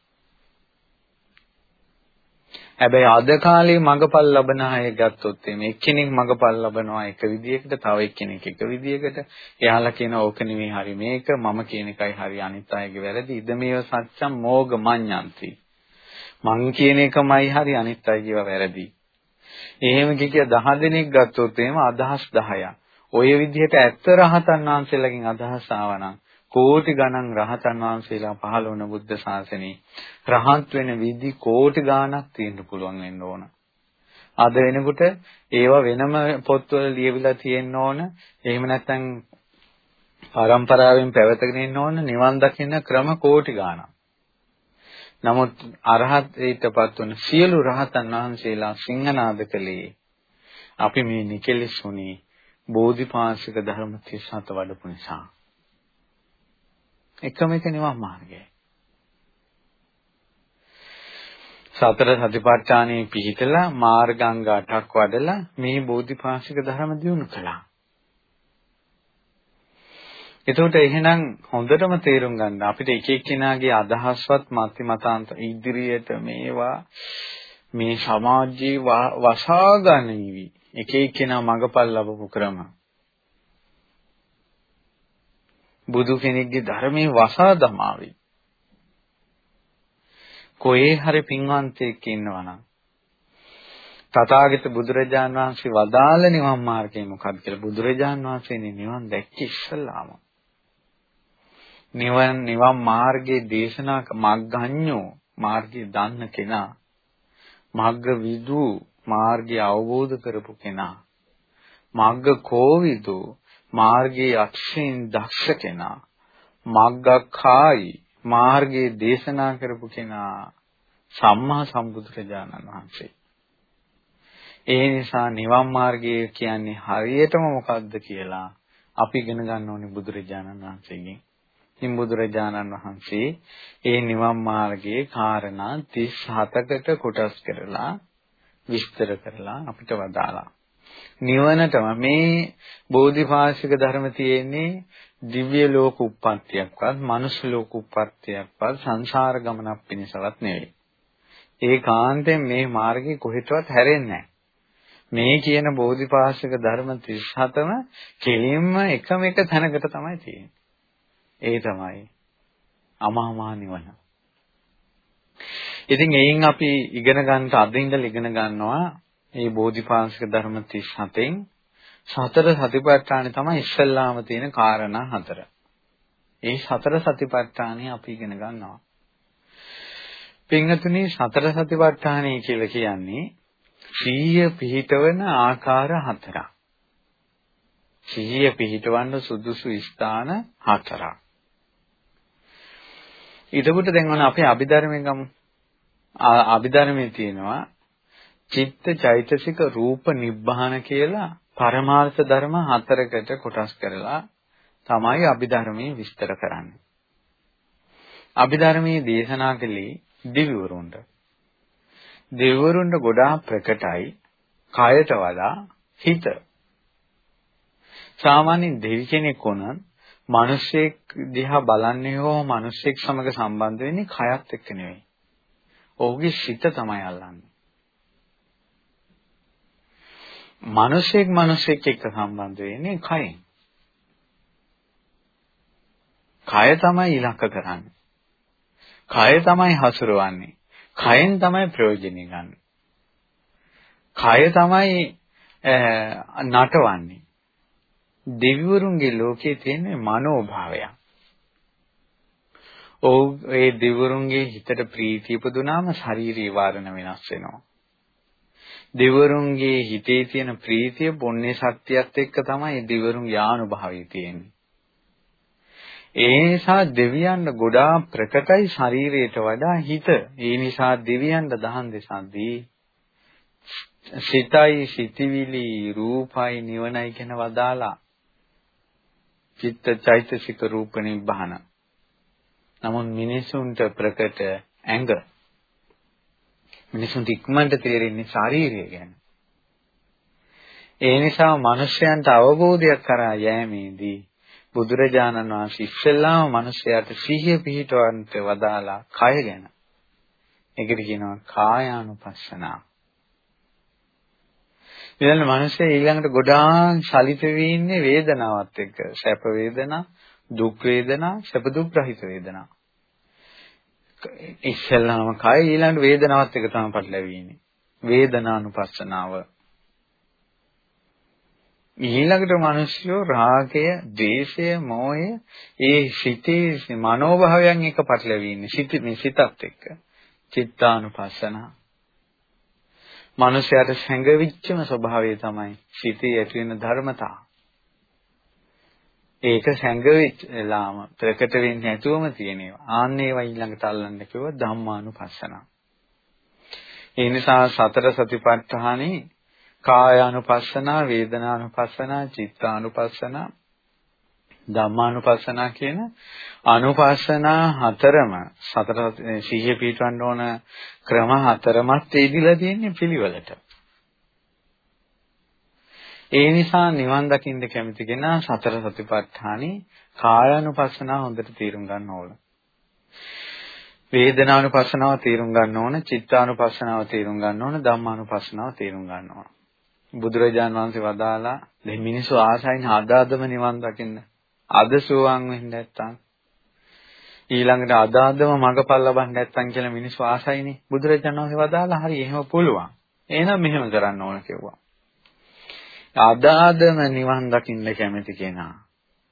හැබැයි අද කාලේ මගපල් ලබන අය ගත්තොත් මේ එක්කෙනෙක් මගපල් ලබනවා එක විදියකට තව එක්කෙනෙක් එක විදියකට. එයාලා කියන ඕක නෙමෙයි හරි මේක මම කියන එකයි හරි අනිත් අයගේ වැරදි. ඉද මේව සත්‍යම් මෝග මඤ්ඤන්ති. මං කියන එකමයි හරි අනිත් අයගේ වැරදි. එහෙම කිය 10 දෙනෙක් ගත්තොත් එහෙම අදහස් 10ක් ඔය විදිහට ඇත්ත රහතන් වහන්සේලාගෙන් අදහස් ආවනම් කෝටි ගණන් රහතන් වහන්සේලා පහළ වුණ බුද්ධ ශාසනේ රහත් වෙන විදි කෝටි ගණක් තියෙන්න පුළුවන් වෙන්න ඕන. අද වෙනකොට ඒවා වෙනම පොත්වල ලියවිලා තියෙන්න ඕන. එහෙම නැත්නම් පරම්පරාවෙන් පැවතගෙන ඉන්න ඕන නිවන් දකින්න ක්‍රම කෝටි ගණක්. නමුත් අරහත් ඊටපත් වන සියලු රහතන් වහන්සේලා සිංහනාද කළේ අපි මේ නිකලෙසුනේ බෝධිපාශික ධර්ම 37 වඩපු නිසා. එකම එක නිවන් මාර්ගයයි. සතර සතිපට්ඨානෙ පිහිටලා මාර්ගාංග 8ක් වඩලා මේ බෝධිපාශික ධර්ම දියුණු කළා. එතකොට එහෙනම් හොඳටම තේරුම් ගන්න අපිට එක එක්කෙනාගේ අදහස්වත් මත මතාන්ත ඉදිරියට මේවා මේ සමාජයේ වසා ගන්නීවි එක එක්කෙනා මගපල් ලැබපු ක්‍රම බුදු කෙනෙක්ගේ ධර්මයේ වසා දමාවි. කොහේ හරි පින්වන්තයෙක් ඉන්නවනම් තථාගත බුදුරජාන් වහන්සේ වදාළ නිවන් මාර්ගය මොකක්ද කියලා බුදුරජාන් වහන්සේනේ නිවන් දැක්කේ ඉස්සල්ලාම. නිවන් නිවන් මාර්ගයේ දේශනා මග්ගඤ්ඤෝ මාර්ගය දන්න කෙනා මග්ග විදු මාර්ගය අවබෝධ කරපු කෙනා මග්ග කෝවිදු මාර්ගයේ අක්ෂයෙන් දක්ෂ කෙනා මග්ගක්ඛායි මාර්ගයේ දේශනා කරපු කෙනා සම්මා සම්බුදුරජාණන් වහන්සේ. ඒ නිසා නිවන් මාර්ගය කියන්නේ හරියටම මොකක්ද කියලා අපි ඉගෙන ගන්න ඕනේ බුදුරජාණන් වහන්සේගෙන්. ඉතින් බුදුරජාණන් වහන්සේ ඒ නිවන් මාර්ගයේ කාරණා 37කට කොටස් කරලා විස්තර කරලා අපිට වදාලා. නිවනටම මේ බෝධිපාශික ධර්ම තියෙන්නේ දිව්‍ය ලෝක උප්පත්තියක්වත් මනුෂ්‍ය ලෝක උප්පත්තියක්වත් සංසාර ගමනක් පිණිසවත් නෙවෙයි. ඒකාන්තයෙන් මේ මාර්ගේ කොහෙටවත් හැරෙන්නේ මේ කියන බෝධිපාශික ධර්ම 37ම කෙලින්ම එකම එක තැනකට තමයි තියෙන්නේ. ඒ තමයි අමාමා නිවන. ඉතින් එයින් අපි ඉගෙන ගන්නට අද ඉඳලා ඉගෙන ගන්නවා මේ බෝධිපාශික ධර්ම 37න් සතර සතිපට්ඨානෙ තමයි ඉස්සල්ලාම තියෙන කාරණා හතර. ඒ සතර සතිපට්ඨානෙ අපි ඉගෙන ගන්නවා. පින්වතුනි සතර සතිපට්ඨානෙ කියලා කියන්නේ සීය පිහිටවන ආකාර හතරක්. සීය පිහිටවන්න සුදුසු ස්ථාන හතරක්. ඊටකොට දැන් ඔන්න අපේ අභිධර්මයෙන් ගමු. අභිධර්මයේ තියෙනවා චිත්ත චෛතසික රූප නිබ්බාන කියලා පරමාර්ථ ධර්ම හතරකට කොටස් කරලා තමයි අභිධර්මයේ විස්තර කරන්නේ. අභිධර්මයේ දේශනා කළේ දිවිවරුන්ට. දෙවිවරුන්ට ගොඩාක් ප්‍රකටයි කයට වඩා හිත. සාමාන්‍යයෙන් දෙවි කෙනෙක් වුණත් මිනිස්සෙක් දිහා බලන්නේ හෝ මිනිස්සෙක් සමග සම්බන්ධ වෙන්නේ කයත් එක්ක නෙවෙයි. ඔහුගේ සිත තමයි අල්ලන්නේ. මිනිසෙක් මිනිසෙක් එක්ක සම්බන්ධ වෙන්නේ කයෙන්. කය තමයි ඉලක්ක කරන්නේ. කය තමයි හසුරවන්නේ. කයෙන් තමයි ප්‍රයෝජනෙ ගන්න. කය තමයි නටවන්නේ. දෙවිවරුන්ගේ ලෝකයේ තියෙන මනෝභාවයක්. ඔව් ඒ දෙවිවරුන්ගේ හිතට ප්‍රීතිය උපදුනාම ශාරීරික වාරණ වෙනස් වෙනවා. දෙවරුන්ගේ හිතේ තියෙන ප්‍රීතිය පුණ්‍ය ශක්තියත් එක්ක තමයි දෙවරුන්ගේ ආනුභාවය තියෙන්නේ. ඒ නිසා දෙවියන්ට ගොඩාක් ප්‍රකටයි ශරීරයට වඩා හිත. ඒ නිසා දෙවියන්ට දහන් දෙසන්දී සිතයි සිතිවිලි රූපයි නිවනයි කියන වදාලා චිත්ත චෛතසික රූප නිබ්බහන. නමුත් මිනිසුන්ට ප්‍රකට ඇඟ මිනිසුන්ට ඉක්මනට තේරෙන්නේ ශාරීරිය ගැන. ඒ නිසා මිනිසයන්ට අවබෝධයක් කරා යෑමේදී බුදුරජාණන් වහන්සේ ඉස්සෙල්ලාම මිනිසයාට සිහිය පිහිටවන්නට වදාලා කය ගැන. ඒකට කියනවා කායානුපස්සනාව. ඊළඟ මිනිස්සේ ඊළඟට ගොඩාක් සලිත වෙ ඉන්නේ වේදනාවත් එක්ක. සැප වේදනා, දුක් වේදනා, සැප දුක් රහිත වේදනා. ඉස්සෙල්ලාම කය ඊළඟ වේදනාවත් එක තමයි පටලැවෙන්නේ. වේදනානුපස්සනාව. ඊළඟට මිනිස්සු රාගය, ද්වේෂය, මෝහය ඒ සිතේ මනෝභාවයන් එක පටලැවෙන්නේ. සිත මේ සිතත් එක්ක. චිත්තානුපස්සනාව. මනුෂයාට සැඟවිච්චම ස්වභාවය තමයි සිතේ ඇති වෙන ධර්මතාව. ඒක සංගවිලාම ප්‍රකට වෙන්නේ නැතුවම තියෙනවා. ආන්න ඒවා ඊළඟට අල්ලන්න කිව්ව ධම්මානුපස්සන. ඒ නිසා සතර සතිපට්ඨානේ කායානුපස්සන, වේදනානුපස්සන, චිත්තානුපස්සන, ධම්මානුපස්සන කියන අනුපස්සන හතරම සතර සිහිය පිටවන්න ඕන ක්‍රම හතරමත් ඒදිලා තියෙන්නේ පිළිවෙලට. ඒ නිසා නිවන් දකින්න කැමති කෙනා සතර සතිපට්ඨානෙ කායානුපස්සනාව හොඳට තේරුම් ගන්න ඕන. වේදනානුපස්සනාව තේරුම් ගන්න ඕන, චිත්තානුපස්සනාව තේරුම් ගන්න ඕන, ධම්මානුපස්සනාව තේරුම් ගන්න ඕන. බුදුරජාන් වහන්සේ වදාලා මේ මිනිස්සු ආසයින් අදාදම නිවන් දකින්න. අද සෝවාන් වෙන්න නැත්තම් ඊළඟට අදාදම මඟපල් ලබන්න නැත්තම් කියලා මිනිස්සු ආසයිනේ. බුදුරජාණන් වහන්සේ වදාලා හරි එහෙම පුළුවන්. එහෙනම් මෙහෙම කරන්න ඕන කිව්වා. අදාදම නිවන් දකින්න කැමති කෙනා.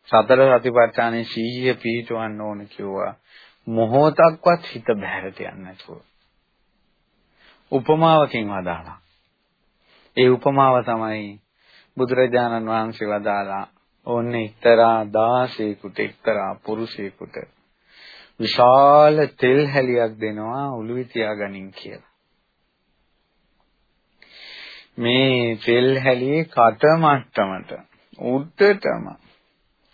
සතර සතිපට්ඨානේ සීහිය පිහිටවන්න ඕන කිව්වා. මොහොතක්වත් හිත බැහැරට යන්නේ නැතුව. උපමාවකින් වදාලා ඒ උපමාව තමයි බුදුරජාණන් වහන්සේ වදාලා ඕන්නේ එක්තරා දාසේකුට එක්තරා පුරුෂයෙකුට විශාල තෙල් හැලියක් දෙනවා උළුවේ තියාගනින් කියලා. මේ තෙල් හැලියේ කට මට්ටමට උඩටම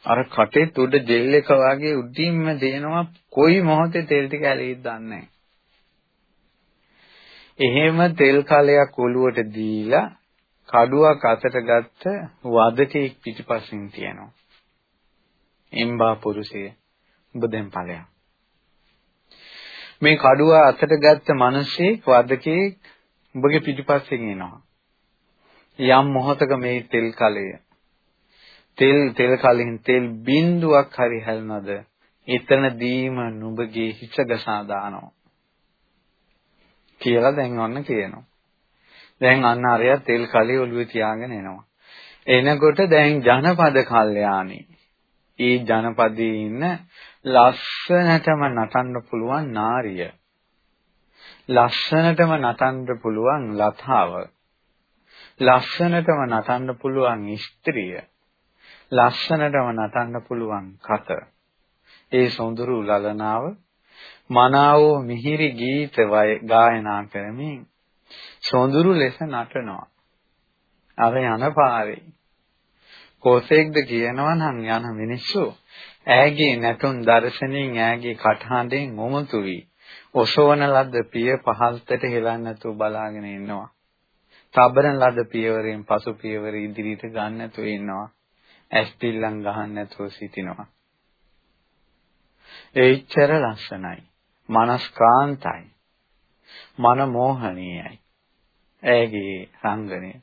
අර කටේ උඩ ජෙල් එක වගේ උඩින්ම දෙනවා කොයි මොහොතේ තෙල් ටික ඇලෙයිද දන්නේ එහෙම තෙල් කලයක් ඔලුවට දීලා කඩුවක් අතට ගත්ත වදකෙක් පිටිපස්සෙන් තියනවා. එම්බා පුරුෂය ඔබ දැන් ඵලයක්. මේ කඩුව අතට ගත්ත මිනිසෙක් වදකෙක් ඔබගේ පිටිපස්සෙන් එනවා. යම් මොහතක මේ තෙල් කලය තෙල් තෙල් කලින් තෙල් බින්දුවක් හරි හැල්නද එතනදීම නුඹගේ හිස ගසා දානවා කියලා දැන් ඔන්න කියනවා. දැන් අන්න අරය තෙල් කලිය ඔළුවේ තියාගෙන එනවා. එනකොට දැන් ජනපද කල්යාණි. ඒ ජනපදයේ ඉන්න ලස්සනටම නටන්න පුළුවන් නාරිය. ලස්සනටම නටන්න පුළුවන් ලතාව. ලස්සනටම නටන්න පුළුවන් ස්ත්‍රිය. ලස්සනටම නටන්න පුළුවන් කත. ඒ සොඳුරු ලලනාව මනාවෝ මිහිරි ගීත ගායනා කරමින් සොඳුරු ලෙස නටනවා. අර යන පාරේ. කොසෙක්ද කියනවා නම් යන මිනිස්සු ඈගේ නැතුන් දර්ශනයෙන් ඈගේ කටහඬෙන් උමතු වී ඔසවන ලද පිය පහල්තට හෙලන්න නැතුව බලාගෙන ඉන්නවා. තබරන ලද පියවරෙන් පසු පියවර ඉදිරියට ගන්න නැතුව ඉන්නවා. ඇස් පිල්ලම් ගහන්න නැතුව සිටිනවා. ඒච්චර ලස්සනයි. මනස්කාන්තයි. මන මෝහණීයයි. ඇගේ රංගනය.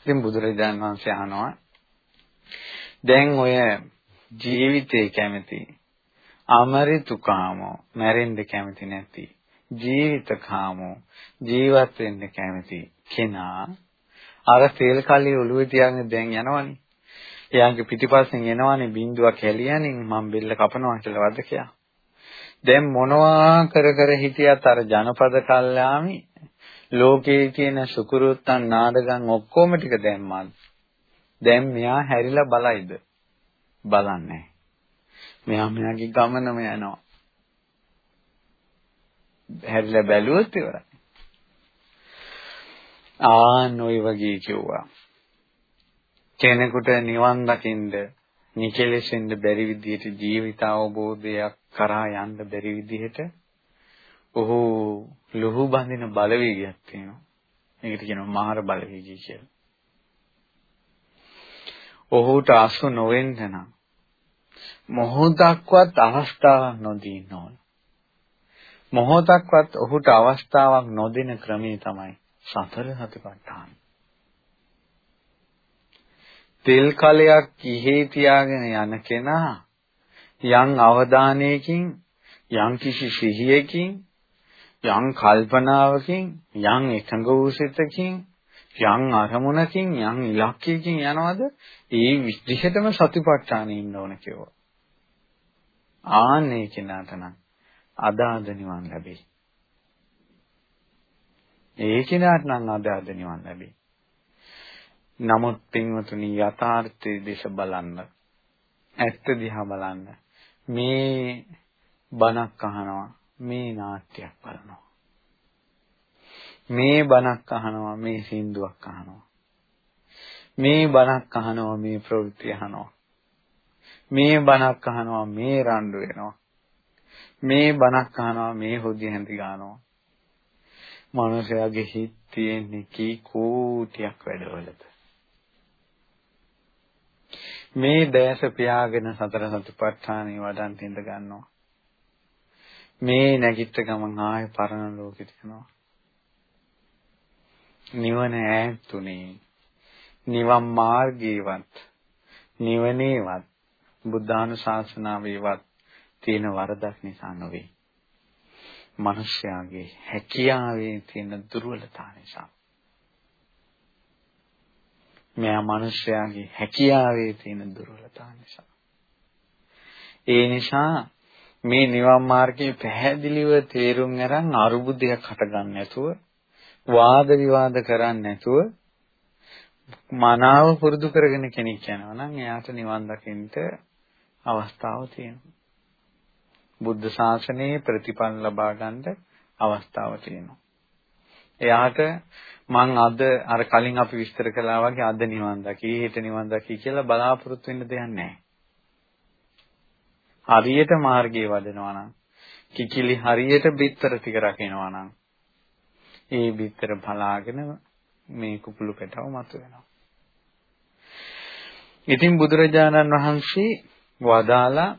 ඉතින් බුදුරජාණන් වහන්සේ අහනවා දැන් ඔය ජීවිතේ කැමති අමරිතුකාමෝ මැරෙන්න කැමති නැති ජීවිතකාමෝ ජීවත් වෙන්න කැමති කෙනා අර තෙල් කලිය ඔළුවේ තියාගෙන දැන් යනවනේ එයාගේ පිටිපස්සෙන් එනවනේ බින්දුවක් හැලියනින් මම බෙල්ල කපනවා කියලා වදකයා. දැන් මොනවා කර කර හිටියත් අර ජනපද කල්යාමි ලෝකයේ තියෙන සුකුරුත්තන් නාඩගම් ඔක්කොම ටික දැම්මා. දැන් මෙයා හැරිලා බලයිද? බලන්නේ මෙයා මෙයාගේ ගමනම යනවා. හැරිලා බැලුවොත් ඉවරයි. ආන් ওই වගේ කිව්වා. කෙනෙකුට නිවන් දකින්න නිකලෙසෙන්න බැරි විදිහට ජීවිත අවබෝධයක් කරා යන්න බැරි විදිහට ඔහු ලුහු බඳින බලවේගයක් තියෙනවා. ඒකට කියනවා මහර බලවේගය කියලා. ඔහුට අසු නොවෙන්න නම් මොහොතක්වත් අවස්ථාවක් නොදී නෝන. මොහොතක්වත් ඔහුට අවස්ථාවක් නොදෙන ක්‍රමේ තමයි සතර සතිපට්ඨාන. තෙල් කලයක් ඉහි තියාගෙන යන කෙනා යම් අවධානයකින් යම් කිසි සිහියකින් යම් කල්පනාවකින් යම් එකඟ වූ සිතකින් යම් අරමුණකින් යම් ඉලක්කයකින් යනවද ඒ විදිහටම සතිපට්ඨානෙ ඉන්න ඕන කියනවා. ආන්නේ කෙනාට නම් අදාද නිවන් ලැබේ. ඒ කෙනාට නම් අදාද නිවන් ලැබේ. නමුත් පින්වතුනි යථාර්ථයේ දේශ බලන්න ඇත්ත දිහා බලන්න. මේ බණක් අහනවා මේ නාට්‍යයක් බලනවා. මේ බණක් අහනවා මේ සින්දුවක් අහනවා. මේ බණක් අහනවා මේ ප්‍රවෘත්ති අහනවා. මේ බණක් අහනවා මේ රණ්ඩු වෙනවා. මේ බණක් අහනවා මේ හොදි හැඳි ගන්නවා. මනුෂයාගේ හිත තියෙන්නේ කී කෝටියක් වැඩවලද මේ දැස පියාගෙන සතර සතිපට්ඨානෙ වඩන් තින්ද ගන්නවා. මේ නැගිට ගමන් ආයේ පරණ ලෝකෙට යනවා. නිවන ඈතුනේ. නිවන් මාර්ගේවත් නිවනේවත් බුද්ධානුශාසනාවේවත් තියෙන වරදක් නිසා නොවේ. මිනිස්යාගේ හැකියාවේ තියෙන දුර්වලතාව නිසා. මෙයා මිනිස්යාගේ හැකියාවේ තියෙන දුර්වලතාව නිසා. ඒ නිසා මේ නිවන් මාර්ගයේ පැහැදිලිව තේරුම් අරන් අරුබුදයක් හටගන්න නැතුව වාද විවාද කරන්නේ නැතුව මනාව පුරුදු කරගෙන කෙනෙක් යනවා නම් එයාට නිවන් දකින්න අවස්ථාව තියෙනවා. බුද්ධ ශාසනයේ ප්‍රතිඵල ලබා ගන්න අවස්ථාව තියෙනවා. එයාට මං අද අර කලින් අපි විස්තර කළා වගේ අද නිවන් දකි හෙට නිවන් දකි කියලා බලාපොරොත්තු වෙන්න දෙයක් නැහැ. හරියට මාර්ගයේ වඩනවා නම් කිකිලි හරියට බිත්තර ටික රකින්නවා නම් ඒ බිත්තර බලාගෙන මේ කුපුළු පැටව මතුවෙනවා. ඉතින් බුදුරජාණන් වහන්සේ වදාලා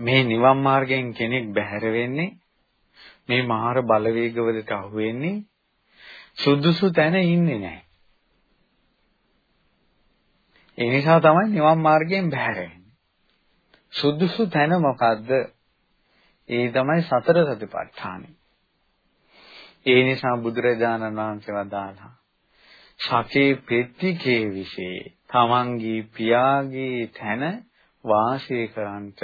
මේ නිවන් මාර්ගයෙන් කෙනෙක් බැහැර වෙන්නේ මේ මහර බලවේගවලට අහු වෙන්නේ සුදුසු තැන ඉන්නේ නැහැ. ඒ නිසා තමයි නිවන් මාර්ගයෙන් බැහැර වෙන්නේ. සුදුසු තැන මොකද්ද? ඒ තමයි සතර සතිපට්ඨානෙ. ඒ නිසා බුදුරජාණන් වහන්සේ වදාළා සකේ පෙත්තිකේ විශේ තමන්ගේ පියාගේ තැන වාසය කරන්ට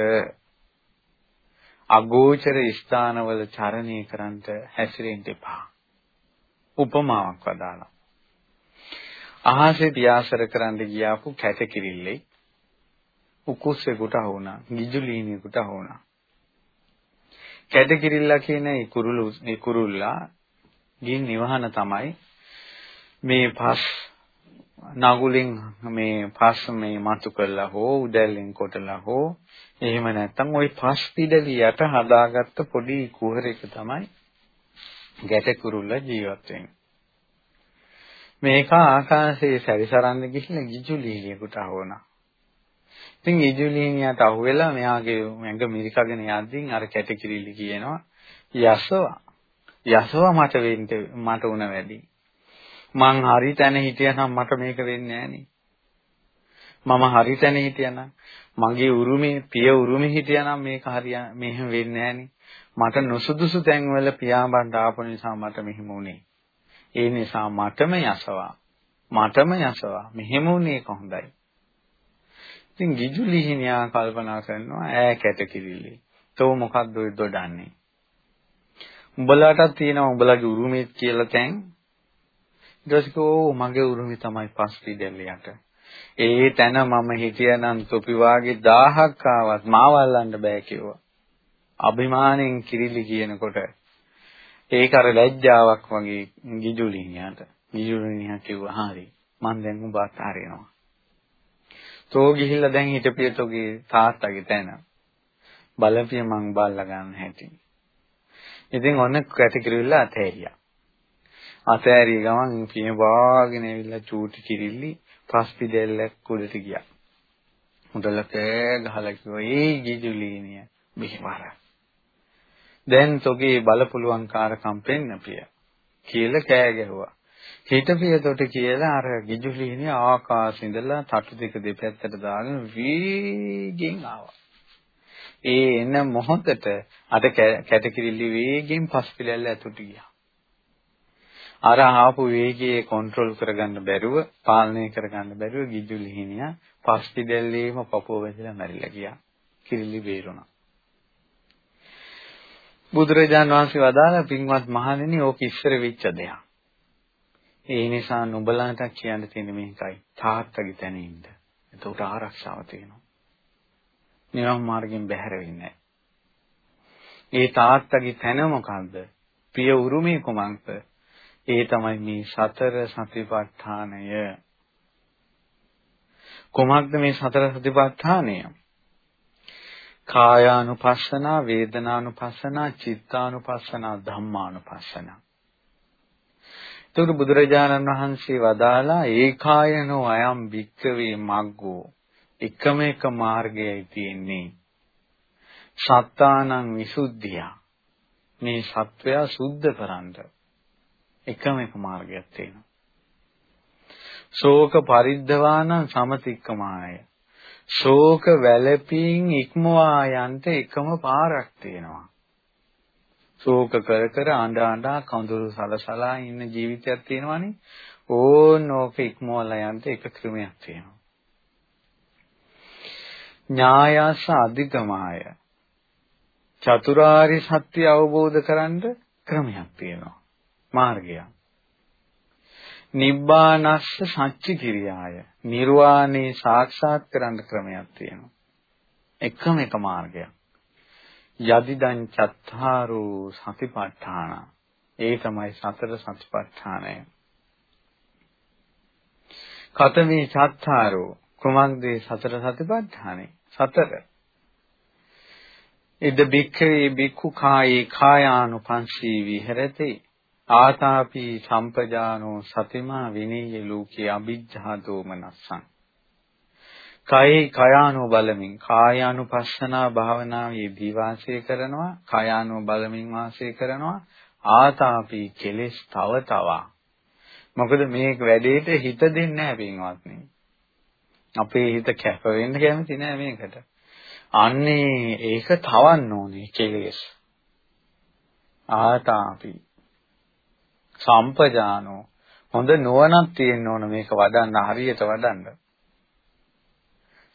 අගෝචර ස්ථානවල චරණය කරන්ට හැසිරෙන්න එපා. උපමාවක් වදාලා. අහසේ පියාසර කරන්න ගියාපු කැටකිරිල්ලේ උකුස්සෙකුට වුණා, ගිජුලීනියෙකුට වුණා. කැටකිරිල්ලා කියන ඒ කුරුළු ඒ කුරුල්ලා ගින් නිවහන තමයි මේ පස් නගුලෙන් මේ පස් මේ මතු කරලා හෝ උදැල්ලෙන් කොටලා හෝ එහෙම නැත්නම් ওই පස් පිටලියට හදාගත්ත පොඩි කුහරයක තමයි ගැට කුරුල්ල ජීවත් වෙන්නේ. මේක ආකාශයේ සැරිසරන්න ගිහින් ගිජුලීනියකට අහුණා. ඉතින් ගිජුලීනියට අහුවෙලා මෙයාගේ ඇඟ මිරිකගෙන යද්දී අර කැටකිරිලි කියනවා යසවා යසවා මට වෙන්න මට උන වැඩි. මං හරි තැන හිටියනම් මට මේක වෙන්නේ නෑනේ. මම හරි තැන හිටියනම් මගේ උරුමේ පිය උරුමේ හිටියනම් මේක හරිය මෙහෙම වෙන්නේ නෑනේ. මට නොසුදුසු තැන්වල පියාඹන්න ආපු නිසා මට මෙහෙම වුනේ. ඒ නිසා මටම යසවා. මටම යසවා. මෙහෙම වුනේ කොහොඳයි. ඉතින් ගිජුලිහිනියා කල්පනා කරනවා ඈ කැටකිරිලි. තෝ මොකද්ද ඔය දොඩන්නේ? උඹලාටත් තියෙනවා උඹලාගේ උරුමේ කියලා තැන්. ඊට පස්සේ මගේ උරුමේ තමයි පස් පිටෙල්ලියට. ඒ තැන මම හිටියනම් තොපි වාගේ 1000ක් ආවත් මාව අල්ලන්න බෑ කිව්වා. අභිමාණයෙන් කිරිලි කියනකොට ඒක අර ලැජ්ජාවක් වගේ ගිජුලිනියට. ගිජුලිනියා කිව්වා හරි මං දැන් උඹ අතාරිනවා. තෝ ගිහිල්ලා දැන් හිටපිය තෝගේ තාත්තගේ තැන. බලපිය මං බල්ලා ගන්න හැටි. ඉතින් ඔන්න කැටිකිරිල්ල අතෑරියා. අතෑරිය ගමන් පිය වාගෙන ඇවිල්ලා චූටි කිරිල්ලි පස්පි දෙල්ලක් උඩට ගියා. මුදල කෑ ගහලා කිව්වා ඒ ගිජුලීනිය මෙහෙමර. දැන් තොගේ බලපුලුවන්කාරකම් පෙන්නපිය කියලා කෑ ගැහුවා. හිටපියතොට කියලා අර ගිජුලීනිය ආකාශ ඉඳලා තටු දෙක දෙපැත්තට දාගෙන වීගෙන් ආවා. ඒ එන මොහොතට අර කැටකිරිලි වේගෙන් පස්පිලැල්ල ඇතුළට ගියා. අර ආපු වේගයේ කන්ට්‍රෝල් කරගන්න බැරුව පාලනය කරගන්න බැරුව ගිජු ලිහිනියා පස්පි දැල්ලේම පපුව වැදිලා මැරිලා ගියා. කිරිලි බේරුණා. බුදුරජාන් වහන්සේ වදාළ පින්වත් මහණෙනි ඕක ඉස්සර වෙච්ච දෙයක්. ඒ නිසා නුඹලාට කියන්න තියෙන මේකයි තාත්තගේ තැන ඉන්න. එතකොට ආරක්ෂාව තියෙනවා. නිවන් මාර්ගෙන් බැහැර වෙන්නේ ඒ තාත්තගේ තැන මොකද්ද? පිය උරුමේ කුමක්ද? ඒ තමයි මේ සතර සතිපට්ඨානය. කොහොමද මේ සතර සතිපට්ඨානය? කායානුපස්සනා, වේදනානුපස්සනා, චිත්තානුපස්සනා, ධම්මානුපස්සනා. එතකොට බුදුරජාණන් වහන්සේ වදාලා ඒකායනෝ අයම් භික්කවේ මග්ගෝ එකම එක මාර්ගයයි තියෙන්නේ. සත්තානං විසුද්ධිය. මේ සත්වයා සුද්ධ කරන්නේ එකම එක මාර්ගයක් තියෙනවා. ශෝක පරිද්දවාන සමතික්කමාය. ශෝක වැළපීම් ඉක්මවා යන්ට එකම පාරක් තියෙනවා. ශෝක කර කර අඬ අඬ කඳුළු සලසලා ඉන්න ජීවිතයක් තියෙනවනේ. ඕන ඕක ඉක්මවලා යන්ට එක ක්‍රමයක් තියෙනවා. ඥායස අධිගමාය. චතුරාරි සත්‍ය අවබෝධ කරගන්න ක්‍රමයක් තියෙනවා. මාර්ගය. නිබ්බානස්ස සච්චි කිරියාය. නිර්වාණේ සාක්ෂාත් කරන්න ක්‍රමයක් තියෙනවා. එකම එක මාර්ගයක්. යදිදං චත්තාරෝ සතිපට්ඨාන. ඒ තමයි සතර සතිපට්ඨානය. කතමේ චත්තාරෝ කුමක්ද සතර සතිපට්ඨානේ? සතර. ඉද බික්ඛවේ බික්ඛු කායේ කායානුපංසී විහෙරති ආතාපි සම්පජානෝ සතිමා විනීය ලෝකේ අ비ජ්ජා දෝමනස්සං කයේ කයානෝ බලමින් කායානුපස්සනා භාවනාවේ දී වාසය කරනවා කයානෝ බලමින් වාසය කරනවා ආතාපි කෙලෙස් තව තවා. මොකද මේ වැඩේට හිත දෙන්නේ නැහැ පින්වත්නි. අපේ හිත කැප වෙන්න කැමති නෑ මේකට. අන්නේ ඒක තවන්න ඕනේ කෙලෙස්. ආතාපි සම්පජානෝ හොඳ නුවණක් තියෙන්න ඕන මේක වඩන්න හරියට වඩන්න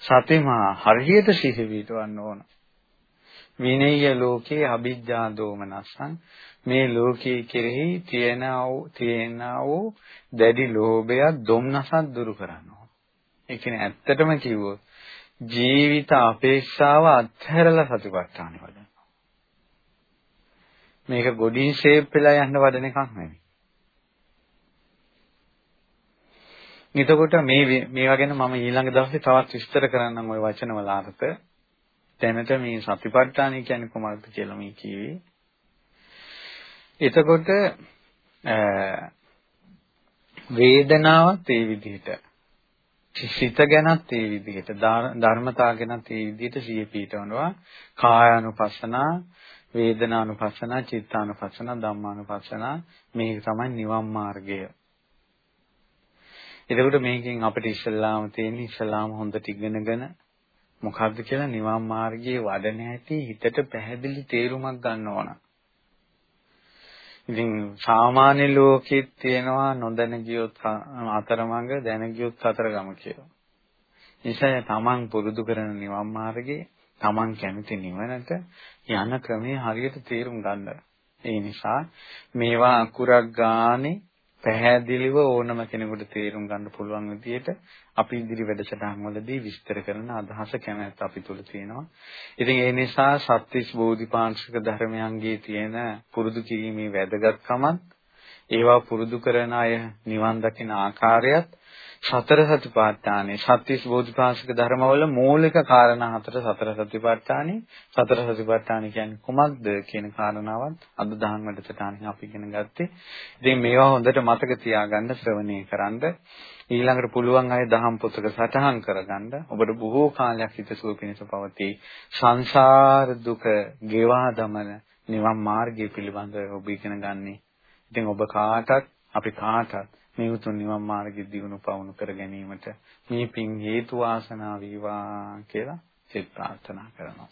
සතිමා හරියට සිහි පිටවන්න ඕන. විනේය ලෝකේ අ비ජ්ජා දෝමනසං මේ ලෝකයේ කෙරෙහි තියෙනා වූ තියෙනා වූ දැඩි ලෝභය දුම්නසක් දුරු කරනවා. ඒ කියන්නේ ඇත්තටම කිව්වොත් ජීවිත අපේක්ෂාව අත්හැරලා සතිපට්ඨානෙ වඩනවා. මේක ගොඩින් ෂේප් වෙලා යන්න වඩන එකක් නෙවෙයි. එතකොට මේ මේවා ගැන මම ඊළඟ දවසේ තවත් විස්තර කරන්නම් ওই වචනවල අර්ථ. දැනට මේ සතිපට්ඨානය කියන්නේ කොහොමද කියලා මේ කිව්වේ. එතකොට වේදනාවත් ඒ විදිහට සිත ගැනත් ඒ විදිහට ධර්මතා ගැනත් ඒ විදිහට සිය පීඨවනවා කායානුපස්සනා වේදනානුපස්සනා චිත්තානුපස්සනා ධම්මානුපස්සනා මේක තමයි නිවන් මාර්ගය එතකොට මේකෙන් අපිට ඉස්සල්ලාම තියෙන්නේ ඉස්සල්ලාම හොඳට ඉගෙනගෙන මොකද්ද කියලා නිවන් මාර්ගයේ වඩන හැටි හිතට පැහැදිලි තේරුමක් ගන්න ඕන. ඉතින් සාමාන්‍ය ලෝකෙත් තියෙනවා නොදැන ගියොත් අතරමඟ දැන ගියොත් අතරගම කියලා. නිසා තමන් පුරුදු කරන නිවන් මාර්ගයේ තමන් කැමති නිවනට යන ක්‍රමයේ හරියට තේරුම් ගන්න. ඒ නිසා මේවා අකුරක් ගානේ පැහැදිලිව ඕනම කෙනෙකුට තේරුම් ගන්න පුළුවන් විදිහට අපි ඉදිරි වැඩසටහන් වලදී විස්තර කරන අදහස කැමැත්ත අපි තුල තියෙනවා. ඉතින් ඒ නිසා සත්‍විස් බෝධිපාංශික ධර්මයන්ගේ තියෙන පුරුදු කිරීමේ වැදගත්කමත් ඒවා පුරුදු කරන අය නිවන් දකින ආකාරයත් සතර සතිපට්ඨානෙ සත්‍විස් බෝධිපාශික ධර්මවල මූලික කාරණා හතර සතර සතිපට්ඨානෙ සතර සතිපට්ඨාන කියන්නේ කුමක්ද කියන කාරණාවත් අද දහම් වැඩසටහනින් අපි ඉගෙන ගත්තේ. ඉතින් මේවා හොඳට මතක තියාගන්න ශ්‍රවණය කරන්න. ඊළඟට පුළුවන් අය දහම් පොතක සටහන් කරගන්න. ඔබට බොහෝ කාලයක් හිතසුව පිණිස පවතී. සංසාර දුක ගෙවා දමන නිවන් මාර්ගය පිළිබඳව ඔබ ඉගෙන ගන්නේ. ඉතින් ඔබ කාටත් අපි කාටත් මේ උතුම් නිවන් මාර්ගයේ දියුණු පවුණු කර ගැනීමට මේ පින් හේතු වාසනා වේවා කියලා සිත ප්‍රාර්ථනා කරනවා.